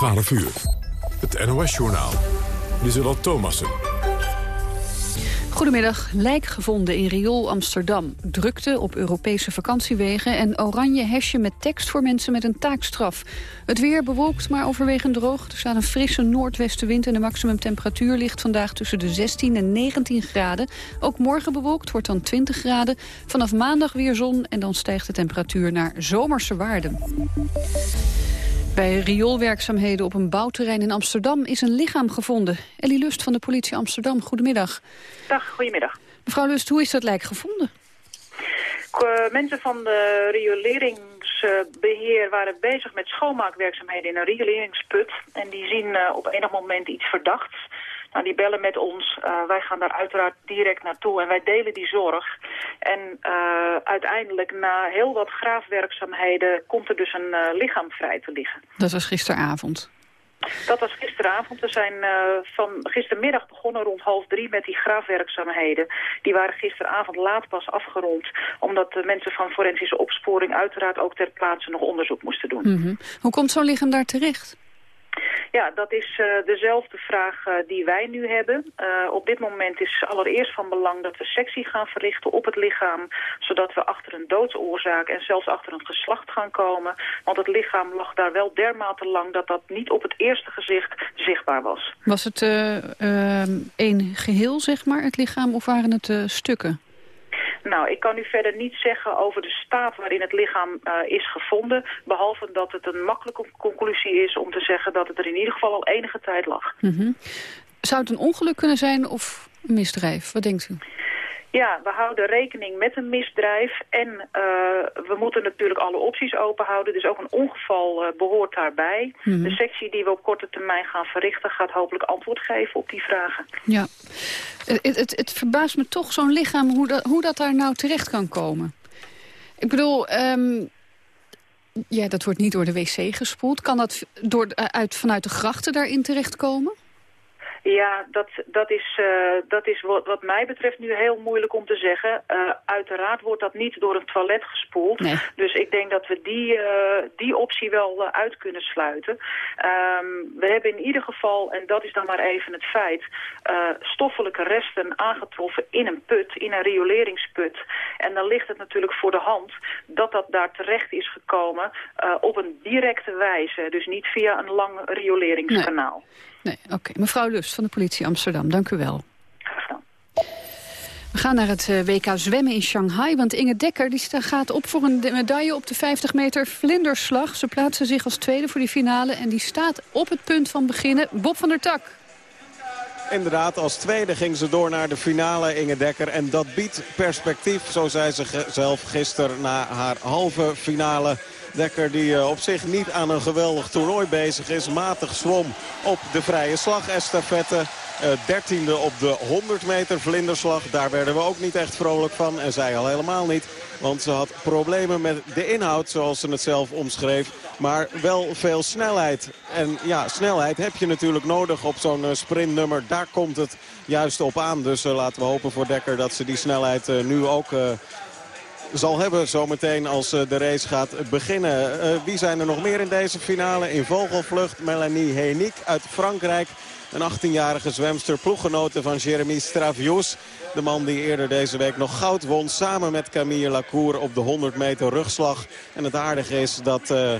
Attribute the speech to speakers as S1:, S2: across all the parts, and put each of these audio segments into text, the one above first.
S1: 12 uur. Het NOS-journaal. Lieselot Thomassen.
S2: Goedemiddag. Lijk gevonden in riool Amsterdam. Drukte op Europese vakantiewegen en oranje hesje met tekst voor mensen met een taakstraf. Het weer bewolkt, maar overwegend droog. Er staat een frisse noordwestenwind en de maximumtemperatuur ligt vandaag tussen de 16 en 19 graden. Ook morgen bewolkt wordt dan 20 graden. Vanaf maandag weer zon en dan stijgt de temperatuur naar zomerse waarden. Bij rioolwerkzaamheden op een bouwterrein in Amsterdam is een lichaam gevonden. Ellie Lust van de politie Amsterdam, goedemiddag.
S3: Dag, goedemiddag.
S2: Mevrouw Lust, hoe is dat lijk gevonden?
S3: Mensen van de rioleringsbeheer waren bezig met schoonmaakwerkzaamheden in een rioleringsput. En die zien eh, op enig moment iets verdachts. Nou, die bellen met ons. Uh, wij gaan daar uiteraard direct naartoe en wij delen die zorg. En uh, uiteindelijk, na heel wat graafwerkzaamheden, komt er dus een uh, lichaam vrij te liggen.
S2: Dat was gisteravond?
S3: Dat was gisteravond. We zijn uh, van gistermiddag begonnen rond half drie met die graafwerkzaamheden. Die waren gisteravond laat pas afgerond. Omdat de mensen van forensische opsporing uiteraard ook ter plaatse nog onderzoek moesten doen.
S2: Mm -hmm. Hoe komt zo'n lichaam daar terecht?
S3: Ja, dat is uh, dezelfde vraag uh, die wij nu hebben. Uh, op dit moment is allereerst van belang dat we sectie gaan verrichten op het lichaam... zodat we achter een doodsoorzaak en zelfs achter een geslacht gaan komen. Want het lichaam lag daar wel dermate lang dat dat niet op het eerste gezicht zichtbaar was.
S2: Was het één geheel, zeg maar, het lichaam, of waren het stukken?
S3: Nou, ik kan u verder niet zeggen over de staat waarin het lichaam uh, is gevonden. Behalve dat het een makkelijke conclusie is om te zeggen dat het er in ieder geval al enige tijd lag.
S2: -hmm. Zou het een ongeluk kunnen zijn of een misdrijf? Wat denkt u?
S3: Ja, we houden rekening met een misdrijf en uh, we moeten natuurlijk alle opties open houden. Dus ook een ongeval uh, behoort daarbij. Mm -hmm. De sectie die we op korte termijn gaan verrichten gaat hopelijk antwoord geven op die vragen.
S2: Ja, het, het, het verbaast me toch zo'n lichaam hoe dat, hoe dat daar nou terecht kan komen. Ik bedoel, um, ja, dat wordt niet door de wc gespoeld. Kan dat door, uit, vanuit de grachten daarin terechtkomen?
S3: Ja, dat, dat is, uh, dat is wat, wat mij betreft nu heel moeilijk om te zeggen. Uh, uiteraard wordt dat niet door een toilet gespoeld.
S2: Nee.
S3: Dus ik denk dat we die, uh, die optie wel uit kunnen sluiten. Um, we hebben in ieder geval, en dat is dan maar even het feit... stoffelijke resten aangetroffen in een put, in een rioleringsput. En dan ligt het natuurlijk voor de hand dat dat daar terecht is gekomen... op een directe wijze, dus niet via een lang rioleringskanaal.
S2: Nee. Nee, oké. Mevrouw Lust van de politie Amsterdam, dank u wel. We gaan naar het WK zwemmen in Shanghai, want Inge Dekker die gaat op voor een medaille op de 50 meter vlinderslag. Ze plaatsen zich als tweede voor die finale en die staat op het punt van beginnen. Bob van der Tak.
S4: Inderdaad, als tweede ging ze door naar de finale, Inge Dekker. En dat biedt perspectief, zo zei ze zelf gisteren na haar halve finale Dekker die op zich niet aan een geweldig toernooi bezig is. Matig zwom op de vrije slag estafette. Dertiende op de 100 meter vlinderslag. Daar werden we ook niet echt vrolijk van. En zij al helemaal niet. Want ze had problemen met de inhoud, zoals ze het zelf omschreef. Maar wel veel snelheid. En ja, snelheid heb je natuurlijk nodig op zo'n sprintnummer. Daar komt het juist op aan. Dus laten we hopen voor Dekker dat ze die snelheid nu ook... Zal hebben zometeen als de race gaat beginnen. Uh, wie zijn er nog meer in deze finale? In vogelvlucht Melanie Henik uit Frankrijk. Een 18-jarige zwemster, ploeggenote van Jeremy Stravius. De man die eerder deze week nog goud won samen met Camille Lacour op de 100 meter rugslag. En het aardige is dat uh,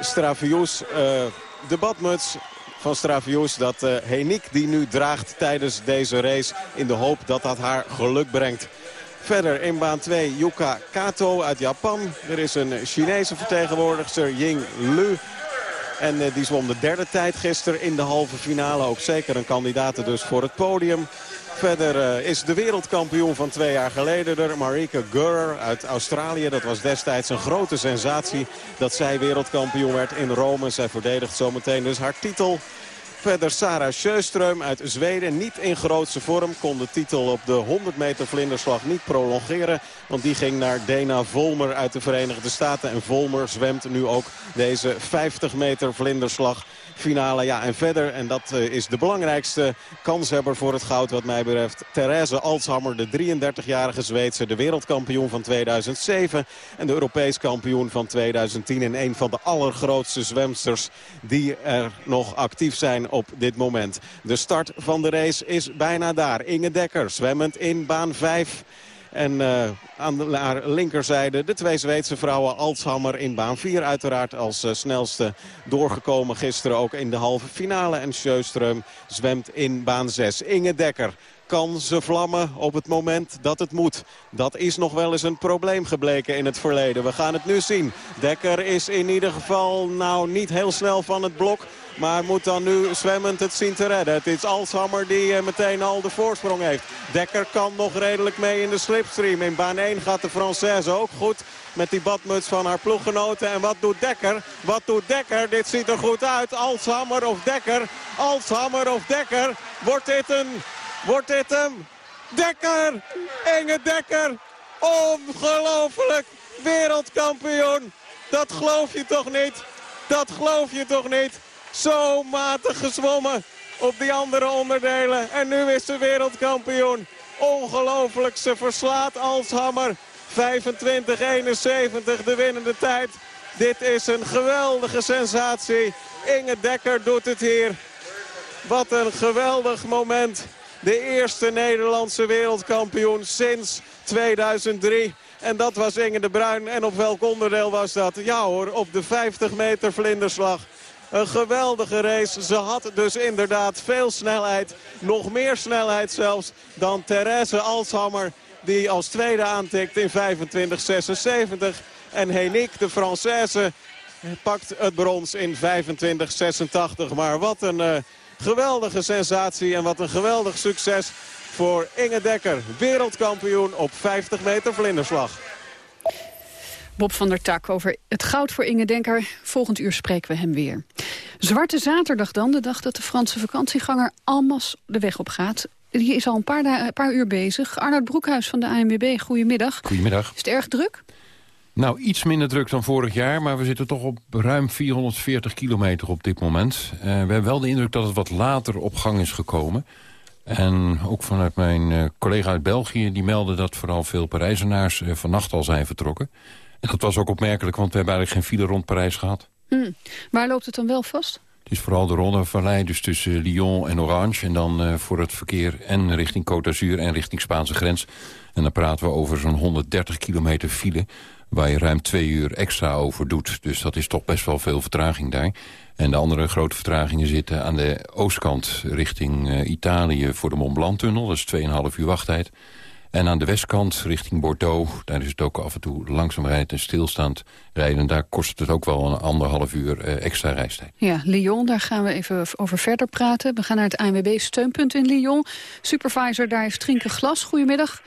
S4: Stravius, uh, de badmuts van Stravius, dat uh, Henik die nu draagt tijdens deze race in de hoop dat dat haar geluk brengt. Verder in baan 2 Yuka Kato uit Japan. Er is een Chinese vertegenwoordigster Ying Lu. En uh, die zwom de derde tijd gisteren in de halve finale. Ook zeker een kandidaat dus voor het podium. Verder uh, is de wereldkampioen van twee jaar geleden er. Marika Gurr uit Australië. Dat was destijds een grote sensatie dat zij wereldkampioen werd in Rome. Zij verdedigt zometeen dus haar titel. Verder Sarah Sjöström uit Zweden. Niet in grootse vorm. Kon de titel op de 100 meter vlinderslag niet prolongeren. Want die ging naar Dana Volmer uit de Verenigde Staten. En Volmer zwemt nu ook deze 50 meter vlinderslag finale. Ja, en verder, en dat eh, is de belangrijkste kanshebber voor het goud wat mij betreft. Therese Alshammer, de 33-jarige Zweedse, de wereldkampioen van 2007. En de Europees kampioen van 2010. En een van de allergrootste zwemsters die er nog actief zijn op dit moment. De start van de race is bijna daar. Inge Dekker zwemmend in baan 5. En uh, aan haar linkerzijde de twee Zweedse vrouwen Altshammer in baan 4. Uiteraard als uh, snelste doorgekomen gisteren ook in de halve finale. En Sjöström zwemt in baan 6. Inge Dekker kan ze vlammen op het moment dat het moet. Dat is nog wel eens een probleem gebleken in het verleden. We gaan het nu zien. Dekker is in ieder geval nou niet heel snel van het blok. Maar moet dan nu zwemmend het zien te redden. Het is Alshammer die uh, meteen al de voorsprong heeft. Dekker kan nog redelijk mee in de slipstream. In baan 1 gaat de Française ook goed met die badmuts van haar ploeggenoten. En wat doet Dekker? Wat doet Dekker? Dit ziet er goed uit. Alshammer of Dekker? Alshammer of Dekker? Wordt dit een... Wordt dit hem? Dekker! Enge Dekker! Ongelooflijk! Wereldkampioen! Dat geloof je toch niet? Dat geloof je toch niet? Zo matig gezwommen op die andere onderdelen. En nu is ze wereldkampioen. Ongelooflijk, ze verslaat Alshammer. 25-71 de winnende tijd. Dit is een geweldige sensatie. Inge Dekker doet het hier. Wat een geweldig moment. De eerste Nederlandse wereldkampioen sinds 2003. En dat was Inge de Bruin. En op welk onderdeel was dat? Ja hoor, op de 50 meter vlinderslag. Een geweldige race. Ze had dus inderdaad veel snelheid. Nog meer snelheid zelfs dan Therese Alshammer. Die als tweede aantikt in 25.76. En Henique, de Française, pakt het brons in 25.86. Maar wat een uh, geweldige sensatie en wat een geweldig succes voor Inge Dekker. Wereldkampioen op 50 meter vlinderslag.
S2: Bob van der Tak over het goud voor Inge Denker. Volgend uur spreken we hem weer. Zwarte zaterdag dan, de dag dat de Franse vakantieganger Almas de weg op gaat. Die is al een paar, een paar uur bezig. Arnoud Broekhuis van de ANWB, goedemiddag.
S5: Goedemiddag.
S2: Is het erg druk?
S5: Nou, iets minder druk dan vorig jaar, maar we zitten toch op ruim 440 kilometer op dit moment. Uh, we hebben wel de indruk dat het wat later op gang is gekomen. En ook vanuit mijn uh, collega uit België, die meldde dat vooral veel Parijzenaars uh, vannacht al zijn vertrokken. En dat was ook opmerkelijk, want we hebben eigenlijk geen file rond Parijs gehad.
S2: Hmm. Waar loopt het dan wel vast?
S5: Het is vooral de Rhônevallei, dus tussen Lyon en Orange. En dan uh, voor het verkeer en richting Côte d'Azur en richting Spaanse grens. En dan praten we over zo'n 130 kilometer file... waar je ruim twee uur extra over doet. Dus dat is toch best wel veel vertraging daar. En de andere grote vertragingen zitten aan de oostkant... richting uh, Italië voor de Mont Blanc-tunnel. Dat is 2,5 uur wachttijd. En aan de westkant richting Bordeaux, daar is het ook af en toe langzaam rijden en stilstaand rijden. Daar kost het ook wel een anderhalf uur eh, extra reistijd.
S2: Ja, Lyon, daar gaan we even over verder praten. We gaan naar het ANWB-steunpunt in Lyon. Supervisor, daar is Trinke Glas. Goedemiddag.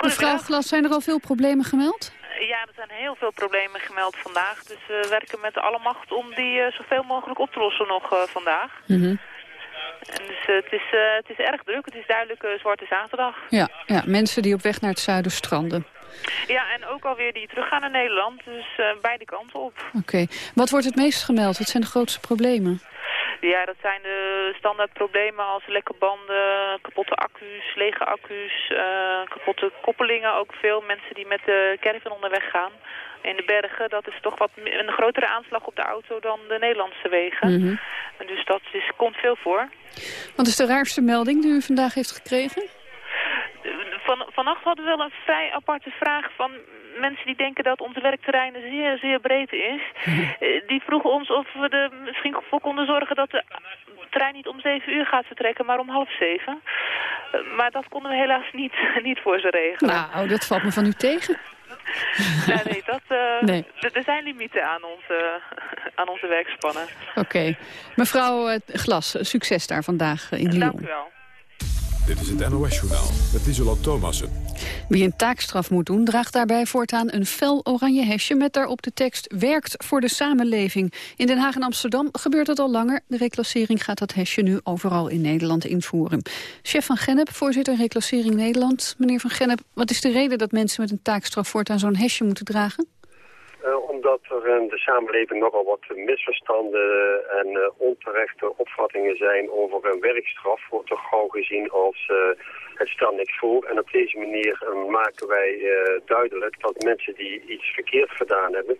S2: Mevrouw Glas, zijn er al veel problemen gemeld?
S6: Ja, er zijn heel veel problemen gemeld vandaag. Dus we werken met alle macht om die uh, zoveel mogelijk op te lossen nog uh, vandaag.
S2: Mm -hmm.
S6: En dus uh, het, is, uh, het is erg druk. Het is duidelijk uh, Zwarte Zaterdag.
S2: Ja, ja, mensen die op weg naar het zuiden stranden.
S6: Ja, en ook alweer die teruggaan naar Nederland. Dus beide kanten op.
S2: Oké. Okay. Wat wordt het meest gemeld? Wat zijn de grootste problemen?
S6: Ja, dat zijn de standaard problemen als lekke banden, kapotte accu's, lege accu's, kapotte koppelingen. Ook veel mensen die met de caravan onderweg gaan in de bergen, dat is toch wat een grotere aanslag op de auto dan de Nederlandse wegen.
S2: Mm -hmm.
S6: En dus dat is, komt veel voor.
S2: Wat is de raarste melding die u vandaag heeft gekregen?
S6: Van, vannacht hadden we wel een vrij aparte vraag van mensen die denken dat ons werkterrein zeer, zeer breed is. Die vroegen ons of we er misschien voor konden zorgen dat de trein niet om zeven uur gaat vertrekken, maar om half zeven. Maar dat konden we helaas niet, niet voor ze regelen.
S2: Nou, dat valt me van u tegen.
S6: Nee, dat, uh, nee. er zijn limieten aan onze, aan onze werkspannen.
S2: Oké. Okay. Mevrouw uh, Glas, succes daar vandaag in Lyon.
S6: Dank u wel.
S1: Dit is het NOS-journaal met Isola Thomassen.
S2: Wie een taakstraf moet doen, draagt daarbij voortaan een fel oranje hesje... met daarop de tekst werkt voor de samenleving. In Den Haag en Amsterdam gebeurt dat al langer. De reclassering gaat dat hesje nu overal in Nederland invoeren. Chef van Gennep, voorzitter Reclassering Nederland. Meneer van Gennep, wat is de reden dat mensen met een taakstraf... voortaan zo'n hesje moeten dragen?
S7: Uh, omdat er in de samenleving nogal wat misverstanden en uh, onterechte opvattingen zijn over een werkstraf. Wordt toch gauw gezien als het stelt niks voor. En op deze manier maken wij duidelijk dat mensen die iets verkeerd gedaan hebben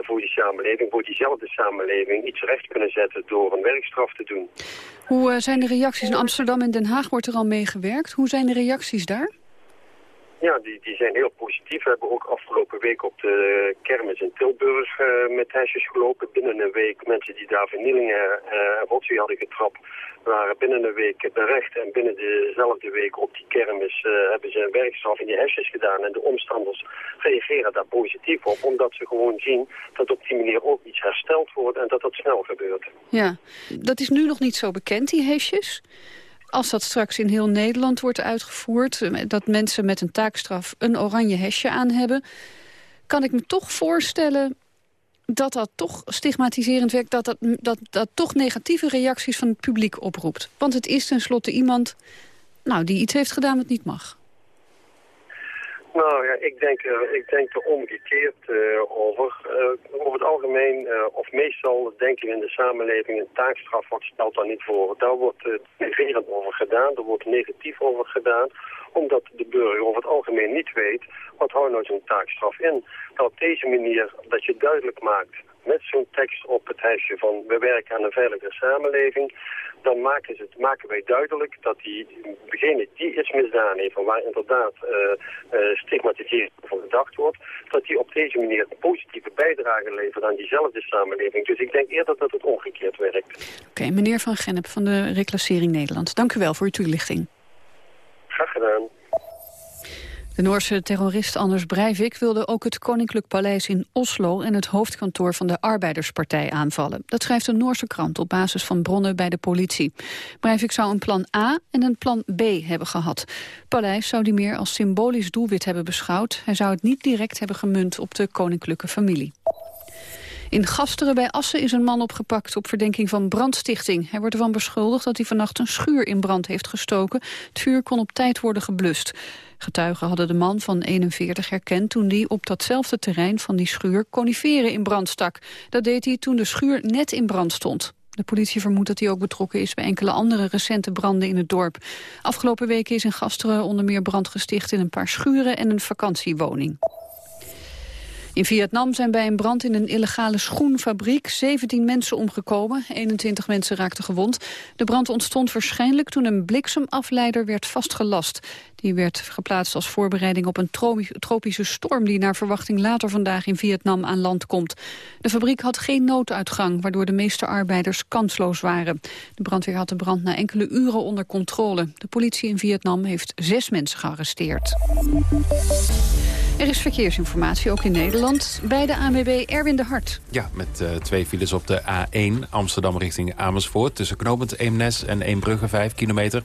S7: voor die samenleving, voor diezelfde samenleving, iets recht kunnen zetten door een werkstraf te doen.
S2: Hoe zijn de reacties in Amsterdam en Den Haag? Wordt er al mee gewerkt? Hoe zijn de reacties daar?
S7: Ja, die, die zijn heel positief. We hebben ook afgelopen week op de kermis in Tilburg uh, met hesjes gelopen. Binnen een week mensen die daar vernielingen uh, en rotzooi hadden getrapt, waren binnen een week berecht. En binnen dezelfde week op die kermis uh, hebben ze een werkstraf in die hesjes gedaan. En de omstanders reageren daar positief op, omdat ze gewoon zien dat op die manier ook iets hersteld wordt en dat dat snel gebeurt.
S2: Ja, dat is nu nog niet zo bekend, die hesjes als dat straks in heel Nederland wordt uitgevoerd... Eh, dat mensen met een taakstraf een oranje hesje aan hebben... kan ik me toch voorstellen dat dat toch stigmatiserend werkt... Dat dat, dat dat toch negatieve reacties van het publiek oproept. Want het is tenslotte iemand nou, die iets heeft gedaan wat niet mag.
S7: Nou ja, ik denk, uh, ik denk er omgekeerd uh, over. Uh, over het algemeen, of meestal denken we in de samenleving een taakstraf, wat stelt daar niet voor. Daar wordt negerend over gedaan, er wordt negatief over gedaan, omdat de burger over het algemeen niet weet, wat houdt nou zo'n taakstraf in. Dat op deze manier, dat je duidelijk maakt met zo'n tekst op het huisje van we werken aan een veilige samenleving, dan maken, ze, maken wij duidelijk dat die, degene die iets misdaan heeft, van waar inderdaad uh, uh, stigmatisering van gedacht wordt, dat die op deze manier een positieve bijdrage levert aan diezelfde samenleving. Dus ik denk eerder dat het omgekeerd werkt.
S2: Oké, meneer Van Gennep van de Reclassering Nederland, dank u wel voor uw toelichting.
S7: Graag gedaan.
S2: De Noorse terrorist Anders Breivik wilde ook het Koninklijk Paleis in Oslo en het hoofdkantoor van de Arbeiderspartij aanvallen. Dat schrijft een Noorse krant op basis van bronnen bij de politie. Breivik zou een plan A en een plan B hebben gehad. Paleis zou die meer als symbolisch doelwit hebben beschouwd. Hij zou het niet direct hebben gemunt op de koninklijke familie. In Gasteren bij Assen is een man opgepakt op verdenking van brandstichting. Hij wordt ervan beschuldigd dat hij vannacht een schuur in brand heeft gestoken. Het vuur kon op tijd worden geblust. Getuigen hadden de man van 41 herkend toen hij op datzelfde terrein van die schuur coniferen in brand stak. Dat deed hij toen de schuur net in brand stond. De politie vermoedt dat hij ook betrokken is bij enkele andere recente branden in het dorp. Afgelopen weken is in Gasteren onder meer brand gesticht in een paar schuren en een vakantiewoning. In Vietnam zijn bij een brand in een illegale schoenfabriek 17 mensen omgekomen. 21 mensen raakten gewond. De brand ontstond waarschijnlijk toen een bliksemafleider werd vastgelast. Die werd geplaatst als voorbereiding op een tropische storm... die naar verwachting later vandaag in Vietnam aan land komt. De fabriek had geen nooduitgang, waardoor de meeste arbeiders kansloos waren. De brandweer had de brand na enkele uren onder controle. De politie in Vietnam heeft zes mensen gearresteerd. Er is verkeersinformatie, ook in Nederland. Bij de ANWB Erwin de Hart.
S8: Ja, met uh, twee files op de A1 Amsterdam richting Amersfoort... tussen knooppunt Eemnes en Eembrugge 5 kilometer...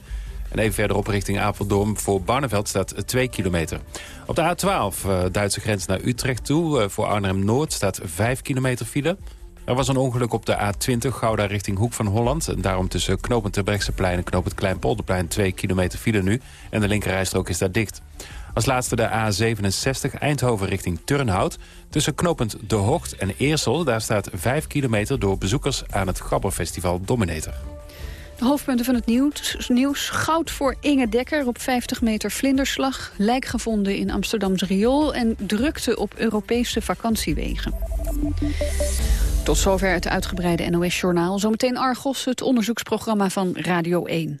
S8: En even verderop richting Apeldoorn voor Barneveld staat 2 kilometer. Op de A12, uh, Duitse grens naar Utrecht toe, uh, voor Arnhem-Noord staat 5 kilometer file. Er was een ongeluk op de A20 Gouda richting Hoek van Holland. En daarom tussen knooppunt Terbrechtseplein en knooppunt Kleinpolderplein 2 kilometer file nu. En de linkerrijstrook is daar dicht. Als laatste de A67 Eindhoven richting Turnhout. Tussen knooppunt De Hocht en Eersel. Daar staat 5 kilometer door bezoekers aan het Gabberfestival Dominator.
S2: De hoofdpunten van het nieuws, nieuws. Goud voor Inge Dekker op 50 meter vlinderslag. Lijk gevonden in Amsterdams riool. En drukte op Europese vakantiewegen. Tot zover het uitgebreide NOS-journaal. Zometeen Argos, het onderzoeksprogramma van Radio 1.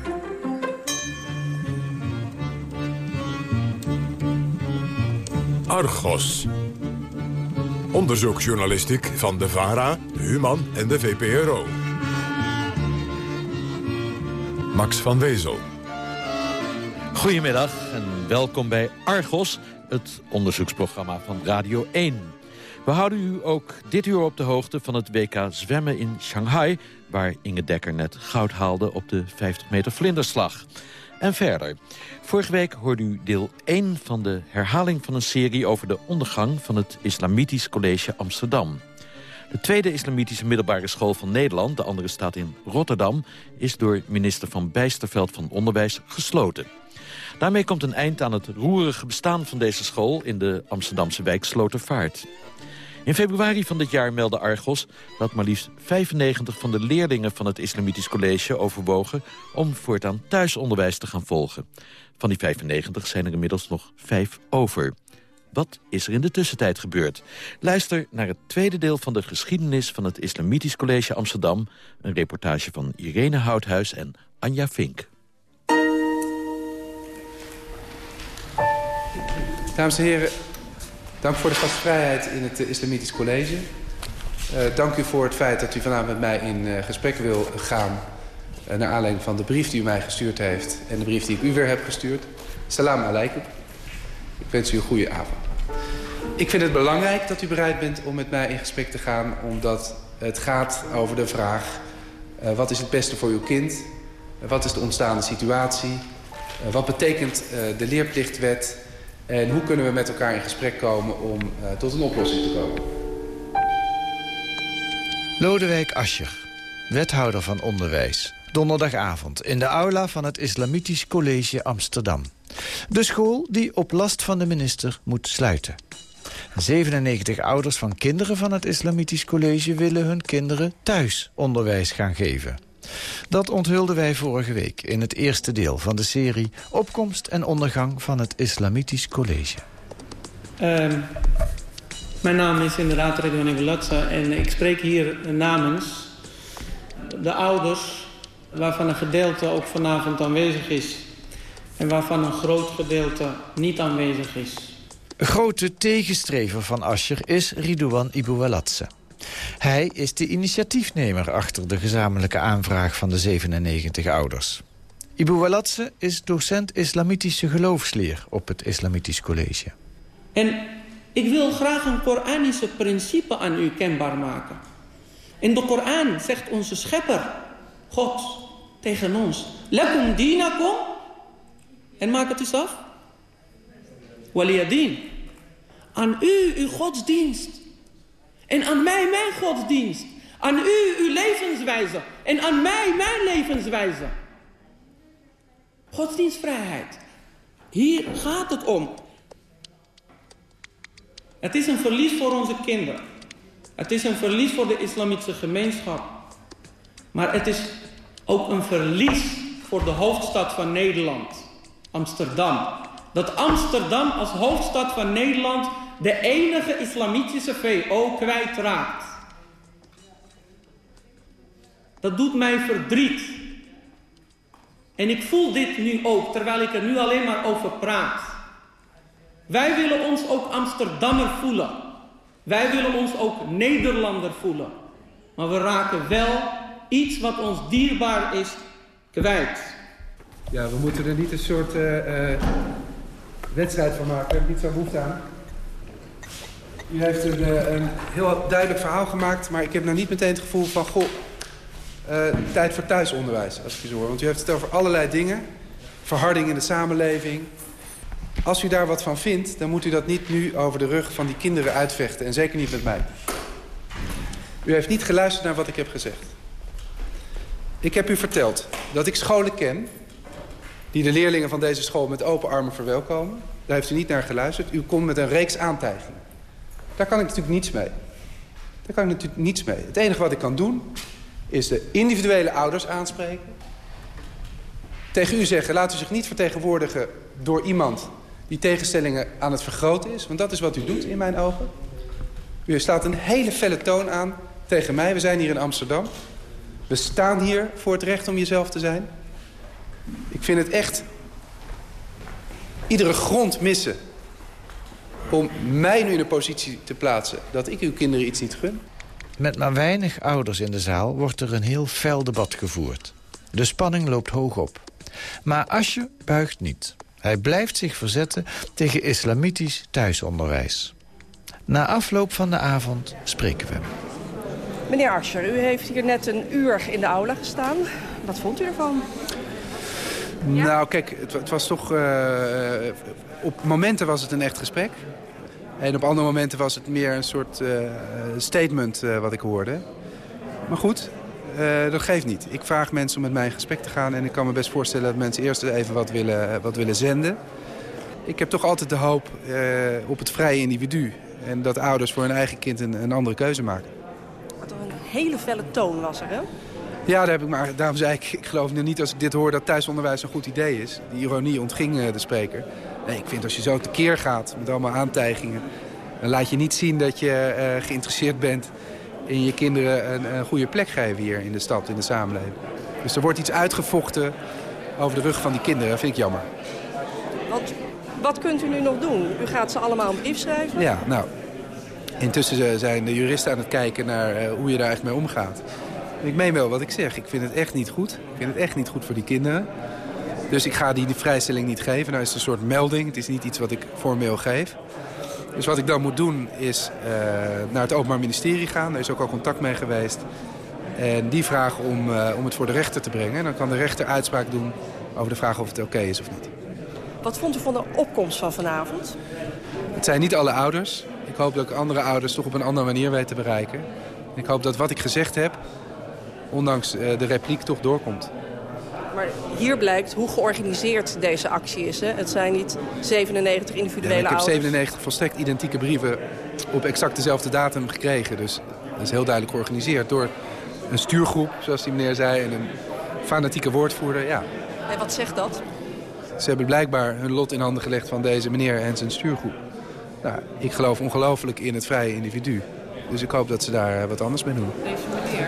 S1: Argos. Onderzoeksjournalistiek van de VARA, Human en de VPRO. Max van Wezel.
S9: Goedemiddag en welkom bij Argos, het onderzoeksprogramma van Radio 1. We houden u ook dit uur op de hoogte van het WK zwemmen in Shanghai... waar Inge Dekker net goud haalde op de 50 meter vlinderslag. En verder. Vorige week hoorde u deel 1 van de herhaling van een serie... over de ondergang van het Islamitisch College Amsterdam. De tweede islamitische middelbare school van Nederland... de andere staat in Rotterdam... is door minister Van Bijsterveld van Onderwijs gesloten. Daarmee komt een eind aan het roerige bestaan van deze school... in de Amsterdamse wijk Slotervaart. In februari van dit jaar meldde Argos dat maar liefst 95 van de leerlingen van het Islamitisch College overwogen om voortaan thuisonderwijs te gaan volgen. Van die 95 zijn er inmiddels nog vijf over. Wat is er in de tussentijd gebeurd? Luister naar het tweede deel van de geschiedenis van het Islamitisch College Amsterdam. Een reportage van Irene Houthuis en Anja Vink.
S10: Dames en heren, Dank voor de gastvrijheid in het Islamitisch College. Uh, dank u voor het feit dat u vanavond met mij in uh, gesprek wil gaan... Naar aanleiding van de brief die u mij gestuurd heeft... en de brief die ik u weer heb gestuurd. Salam alaikum. Ik wens u een goede avond. Ik vind het belangrijk dat u bereid bent om met mij in gesprek te gaan... omdat het gaat over de vraag... wat is het beste voor uw kind? wat is de ontstaande situatie? wat betekent de leerplichtwet... En hoe kunnen we met elkaar in gesprek komen om uh, tot een oplossing te komen?
S11: Lodewijk Ascher, wethouder van onderwijs. Donderdagavond in de aula van het Islamitisch College Amsterdam. De school die op last van de minister moet sluiten. 97 ouders van kinderen van het Islamitisch College... willen hun kinderen thuis onderwijs gaan geven. Dat onthulden wij vorige week in het eerste deel van de serie... Opkomst en ondergang van het Islamitisch College.
S12: Uh, mijn naam is inderdaad Redouane Ebelatsa en ik spreek hier namens de ouders... waarvan een gedeelte ook vanavond aanwezig is... en waarvan een groot gedeelte niet aanwezig is.
S11: Grote tegenstrever van Ascher is Ridouan Iboualatse. Hij is de initiatiefnemer achter de gezamenlijke aanvraag van de 97 ouders. Ibu Walatse is docent islamitische geloofsleer op het Islamitisch College.
S12: En ik wil graag een Koranische principe aan u kenbaar maken. In de Koran zegt onze schepper, God, tegen ons... Lakum dinakum. En maak het eens af. Waliyadin. Aan u, uw godsdienst. En aan mij mijn godsdienst. Aan u uw levenswijze. En aan mij mijn levenswijze. Godsdienstvrijheid. Hier gaat het om. Het is een verlies voor onze kinderen. Het is een verlies voor de islamitische gemeenschap. Maar het is ook een verlies voor de hoofdstad van Nederland. Amsterdam. Dat Amsterdam als hoofdstad van Nederland de enige islamitische VO kwijtraakt. Dat doet mij verdriet. En ik voel dit nu ook, terwijl ik er nu alleen maar over praat. Wij willen ons ook Amsterdammer voelen. Wij willen ons ook Nederlander voelen. Maar we raken wel iets wat ons dierbaar is kwijt.
S10: Ja, we moeten er niet een soort uh, uh, wedstrijd van maken. Niet zo behoefte aan. U heeft een, eh, een, heel duidelijk verhaal gemaakt, maar ik heb nou niet meteen het gevoel van... goh, uh, tijd voor thuisonderwijs, als ik je zo hoor. Want u heeft het over allerlei dingen. Verharding in de samenleving. Als u daar wat van vindt, dan moet u dat niet nu over de rug van die kinderen uitvechten. En zeker niet met mij. U heeft niet geluisterd naar wat ik heb gezegd. Ik heb u verteld dat ik scholen ken die de leerlingen van deze school met open armen verwelkomen. Daar heeft u niet naar geluisterd. U komt met een reeks aantijgingen. Daar kan ik natuurlijk niets mee. Daar kan ik natuurlijk niets mee. Het enige wat ik kan doen is de individuele ouders aanspreken. Tegen u zeggen, laat u zich niet vertegenwoordigen door iemand die tegenstellingen aan het vergroten is. Want dat is wat u doet in mijn ogen. U slaat een hele felle toon aan tegen mij. We zijn hier in Amsterdam. We staan hier voor het recht om jezelf te zijn. Ik vind het echt iedere grond missen om mij nu in een positie te plaatsen dat ik uw kinderen iets niet gun.
S11: Met maar weinig ouders in de zaal wordt er een heel fel debat gevoerd. De spanning loopt hoog op. Maar Asje buigt niet. Hij blijft zich verzetten tegen islamitisch thuisonderwijs. Na afloop van de avond spreken we hem.
S13: Meneer Ascher, u heeft hier net een uur in de aula gestaan. Wat vond u ervan?
S10: Nou, kijk, het, het was toch... Uh, op momenten was het een echt gesprek. En op andere momenten was het meer een soort uh, statement uh, wat ik hoorde. Maar goed, dat geeft niet. Ik vraag mensen om met mij in gesprek te gaan. En ik kan me best voorstellen dat mensen eerst even wat willen, wat willen zenden. Ik heb toch altijd de hoop op het vrije individu. En dat ouders voor hun eigen kind een, een andere keuze maken.
S13: Wat een hele felle toon was er, hè?
S10: Ja, daar heb ik maar, daarom zei ik, ik geloof nu niet als ik dit hoor dat thuisonderwijs een goed idee is. Die ironie ontging de spreker. Nee, ik vind als je zo tekeer gaat met allemaal aantijgingen... dan laat je niet zien dat je uh, geïnteresseerd bent in je kinderen een, een, goede plek geven hier in de stad, in de samenleving. Dus er wordt iets uitgevochten over de rug van die kinderen. Dat vind ik jammer.
S13: Wat, wat kunt u nu nog doen? U gaat ze allemaal een brief schrijven?
S10: Ja, nou, intussen zijn de juristen aan het kijken naar uh, hoe je daar echt mee omgaat. Ik meen wel wat ik zeg. Ik vind het echt niet goed. Ik vind het echt niet goed voor die kinderen. Dus ik ga die, die vrijstelling niet geven. Nou is het een soort melding. Het is niet iets wat ik formeel geef. Dus wat ik dan moet doen is uh, naar het Openbaar Ministerie gaan. Daar is ook al contact mee geweest. En die vragen om, uh, om het voor de rechter te brengen. En dan kan de rechter uitspraak doen over de vraag of het oké okay is of niet.
S13: Wat vond u van de opkomst van vanavond?
S10: Het zijn niet alle ouders. Ik hoop dat ik andere ouders toch op een andere manier weet te bereiken. Ik hoop dat wat ik gezegd heb, ondanks uh, de repliek, toch doorkomt.
S13: Maar hier blijkt hoe georganiseerd deze actie is. Hè? Het zijn niet 97 individuele
S10: ja, ik heb
S13: ouders.
S10: 97 volstrekt identieke brieven op exact dezelfde datum gekregen. Dus dat is heel duidelijk georganiseerd door een stuurgroep, zoals die meneer zei... en een fanatieke woordvoerder, ja.
S13: En wat zegt dat?
S10: Ze hebben blijkbaar hun lot in handen gelegd van deze meneer en zijn stuurgroep. Nou, ik geloof ongelooflijk in het vrije individu. Dus ik hoop dat ze daar wat anders mee doen.
S14: Deze meneer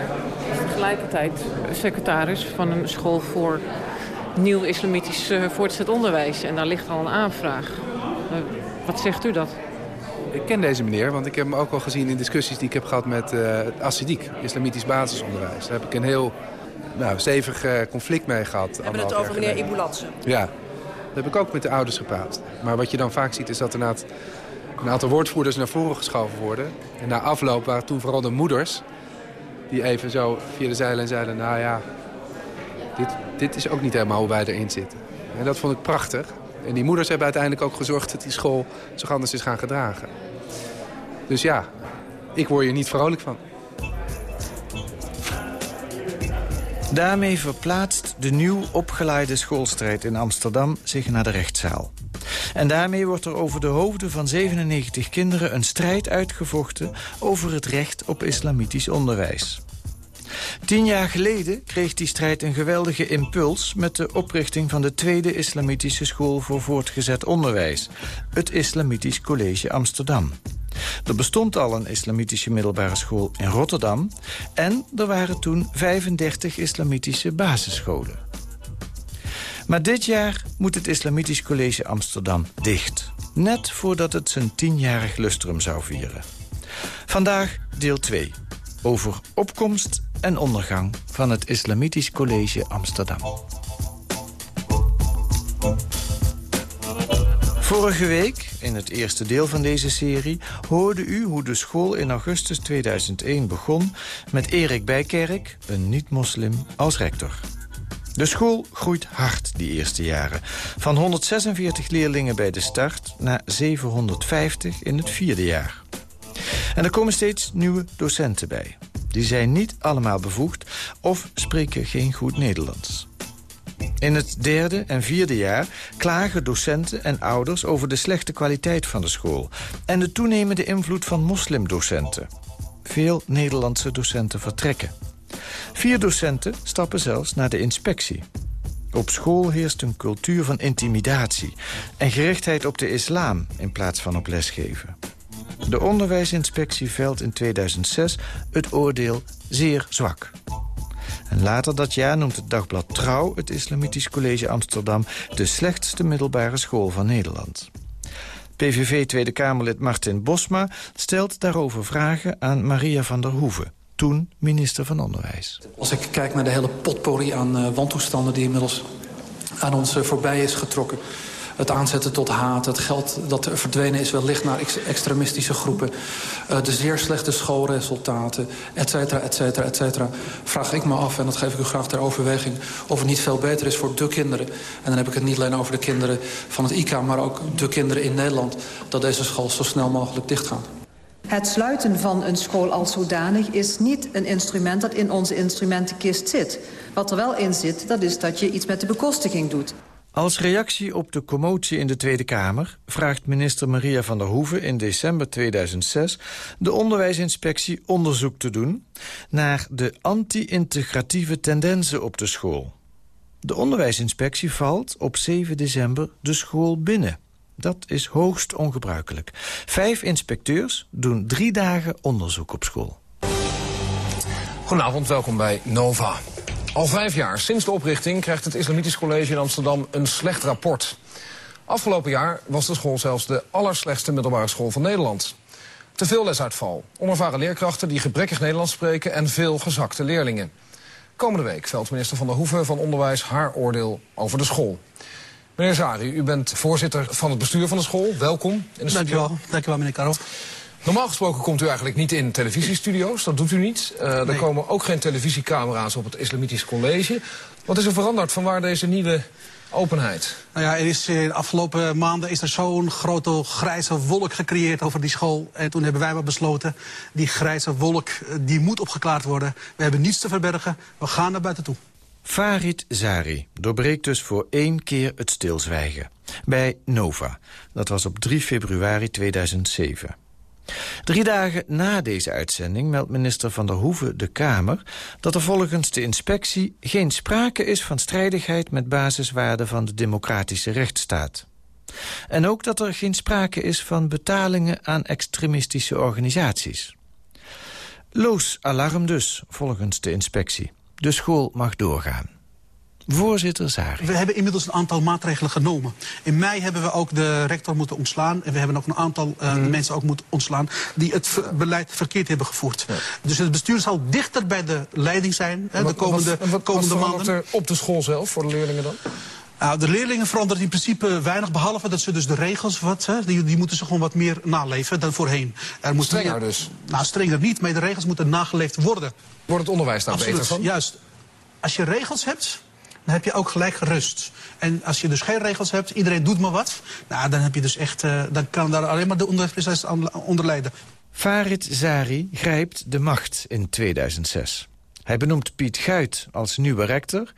S14: tegelijkertijd secretaris van een school voor nieuw islamitisch voortgezet onderwijs. En daar ligt al een aanvraag. Uh, wat zegt u dat?
S10: Ik ken deze meneer, want ik heb hem ook al gezien in discussies die ik heb gehad met uh, het Assidiek, islamitisch basisonderwijs. Daar heb ik een heel nou, stevig conflict mee gehad.
S13: We hebben het over meneer Ibulatse.
S10: Ja, daar heb ik ook met de ouders gepraat. Maar wat je dan vaak ziet is dat er een aantal woordvoerders naar voren geschoven worden. En na afloop waren toen vooral de moeders die even zo via de zeilen zeiden... nou ja, dit, dit is ook niet helemaal hoe wij erin zitten. En dat vond ik prachtig. En die moeders hebben uiteindelijk ook gezorgd dat die school zich anders is gaan gedragen. Dus ja, ik word hier niet vrolijk van.
S11: Daarmee verplaatst de nieuw opgeleide schoolstrijd in Amsterdam zich naar de rechtszaal. En daarmee wordt er over de hoofden van 97 kinderen een strijd uitgevochten over het recht op islamitisch onderwijs. Tien jaar geleden kreeg die strijd een geweldige impuls... met de oprichting van de Tweede Islamitische School voor Voortgezet Onderwijs... het Islamitisch College Amsterdam. Er bestond al een islamitische middelbare school in Rotterdam... en er waren toen 35 islamitische basisscholen. Maar dit jaar moet het Islamitisch College Amsterdam dicht. Net voordat het zijn tienjarig lustrum zou vieren. Vandaag deel 2. Over opkomst en ondergang van het Islamitisch College Amsterdam. Vorige week, in het eerste deel van deze serie... hoorde u hoe de school in augustus 2001 begon... met Erik Bijkerk, een niet-moslim, als rector. De school groeit hard die eerste jaren. Van 146 leerlingen bij de start naar 750 in het vierde jaar. En er komen steeds nieuwe docenten bij. Die zijn niet allemaal bevoegd of spreken geen goed Nederlands. In het derde en vierde jaar klagen docenten en ouders over de slechte kwaliteit van de school... en de toenemende invloed van moslimdocenten. Veel Nederlandse docenten vertrekken. Vier docenten stappen zelfs naar de inspectie. Op school heerst een cultuur van intimidatie... en gerichtheid op de islam in plaats van op lesgeven. De onderwijsinspectie velt in 2006 het oordeel zeer zwak. En later dat jaar noemt het dagblad Trouw het Islamitisch College Amsterdam... de slechtste middelbare school van Nederland. PVV Tweede Kamerlid Martin Bosma stelt daarover vragen aan Maria van der Hoeven minister van Onderwijs.
S15: Als ik kijk naar de hele potpourri aan uh, wantoestanden... die inmiddels aan ons uh, voorbij is getrokken... het aanzetten tot haat, het geld dat er verdwenen is... wellicht naar ex extremistische groepen... Uh, de zeer slechte schoolresultaten, et cetera, et cetera, et cetera... vraag ik me af, en dat geef ik u graag ter overweging... of het niet veel beter is voor de kinderen... en dan heb ik het niet alleen over de kinderen van het ICA... maar ook de kinderen in Nederland... dat deze school zo snel mogelijk dichtgaat.
S16: Het sluiten van een school als zodanig is niet een instrument dat in onze instrumentenkist zit. Wat er wel in zit, dat is dat je iets met de bekostiging doet.
S11: Als reactie op de commotie in de Tweede Kamer... vraagt minister Maria van der Hoeven in december 2006... de onderwijsinspectie onderzoek te doen... naar de anti-integratieve tendensen op de school. De onderwijsinspectie valt op 7 december de school binnen. Dat is hoogst ongebruikelijk. Vijf inspecteurs doen drie dagen onderzoek op school.
S17: Goedenavond, welkom bij Nova. Al vijf jaar sinds de oprichting krijgt het Islamitisch College in Amsterdam een slecht rapport. Afgelopen jaar was de school zelfs de allerslechtste middelbare school van Nederland. Te veel lesuitval, onervaren leerkrachten die gebrekkig Nederlands spreken en veel gezakte leerlingen. Komende week velt minister Van der Hoeven van Onderwijs haar oordeel over de school. Meneer Zari, u bent voorzitter van het bestuur van de school. Welkom in de studio.
S18: Dankjewel, dankjewel meneer Karel.
S17: Normaal gesproken komt u eigenlijk niet in televisiestudio's, dat doet u niet. Uh, nee. Er komen ook geen televisiecamera's op het Islamitisch College. Wat is er veranderd van waar deze nieuwe openheid?
S18: Nou ja, er is, in de afgelopen maanden is er zo'n grote grijze wolk gecreëerd over die school. En toen hebben wij maar besloten, die grijze wolk die moet opgeklaard worden. We hebben niets te verbergen, we gaan naar buiten toe.
S11: Farid Zari doorbreekt dus voor één keer het stilzwijgen. Bij Nova. Dat was op 3 februari 2007. Drie dagen na deze uitzending meldt minister Van der Hoeven de Kamer... dat er volgens de inspectie geen sprake is van strijdigheid... met basiswaarden van de democratische rechtsstaat. En ook dat er geen sprake is van betalingen aan extremistische organisaties. Loos alarm dus, volgens de inspectie. De school mag doorgaan. Voorzitter Zari.
S18: We hebben inmiddels een aantal maatregelen genomen. In mei hebben we ook de rector moeten ontslaan. En we hebben ook een aantal uh, mm. mensen ook moeten ontslaan... die het ver beleid verkeerd hebben gevoerd. Ja. Dus het bestuur zal dichter bij de leiding zijn hè, de komende,
S17: wat, wat,
S18: komende
S17: wat
S18: maanden.
S17: er op de school zelf voor de leerlingen dan?
S18: Nou, de leerlingen veranderen in principe weinig, behalve dat ze dus de regels, wat, hè, die, die moeten ze gewoon wat meer naleven dan voorheen.
S17: Er moet strenger meer, dus?
S18: Nou, strenger niet, maar de regels moeten nageleefd worden.
S17: Wordt het onderwijs daar
S18: Absoluut,
S17: beter van?
S18: juist. Als je regels hebt, dan heb je ook gelijk gerust. En als je dus geen regels hebt, iedereen doet maar wat... Nou, dan, heb je dus echt, uh, dan kan daar alleen maar de onderwijsproces onder lijden.
S11: Farid Zari grijpt de macht in 2006. Hij benoemt Piet Guit als nieuwe rector...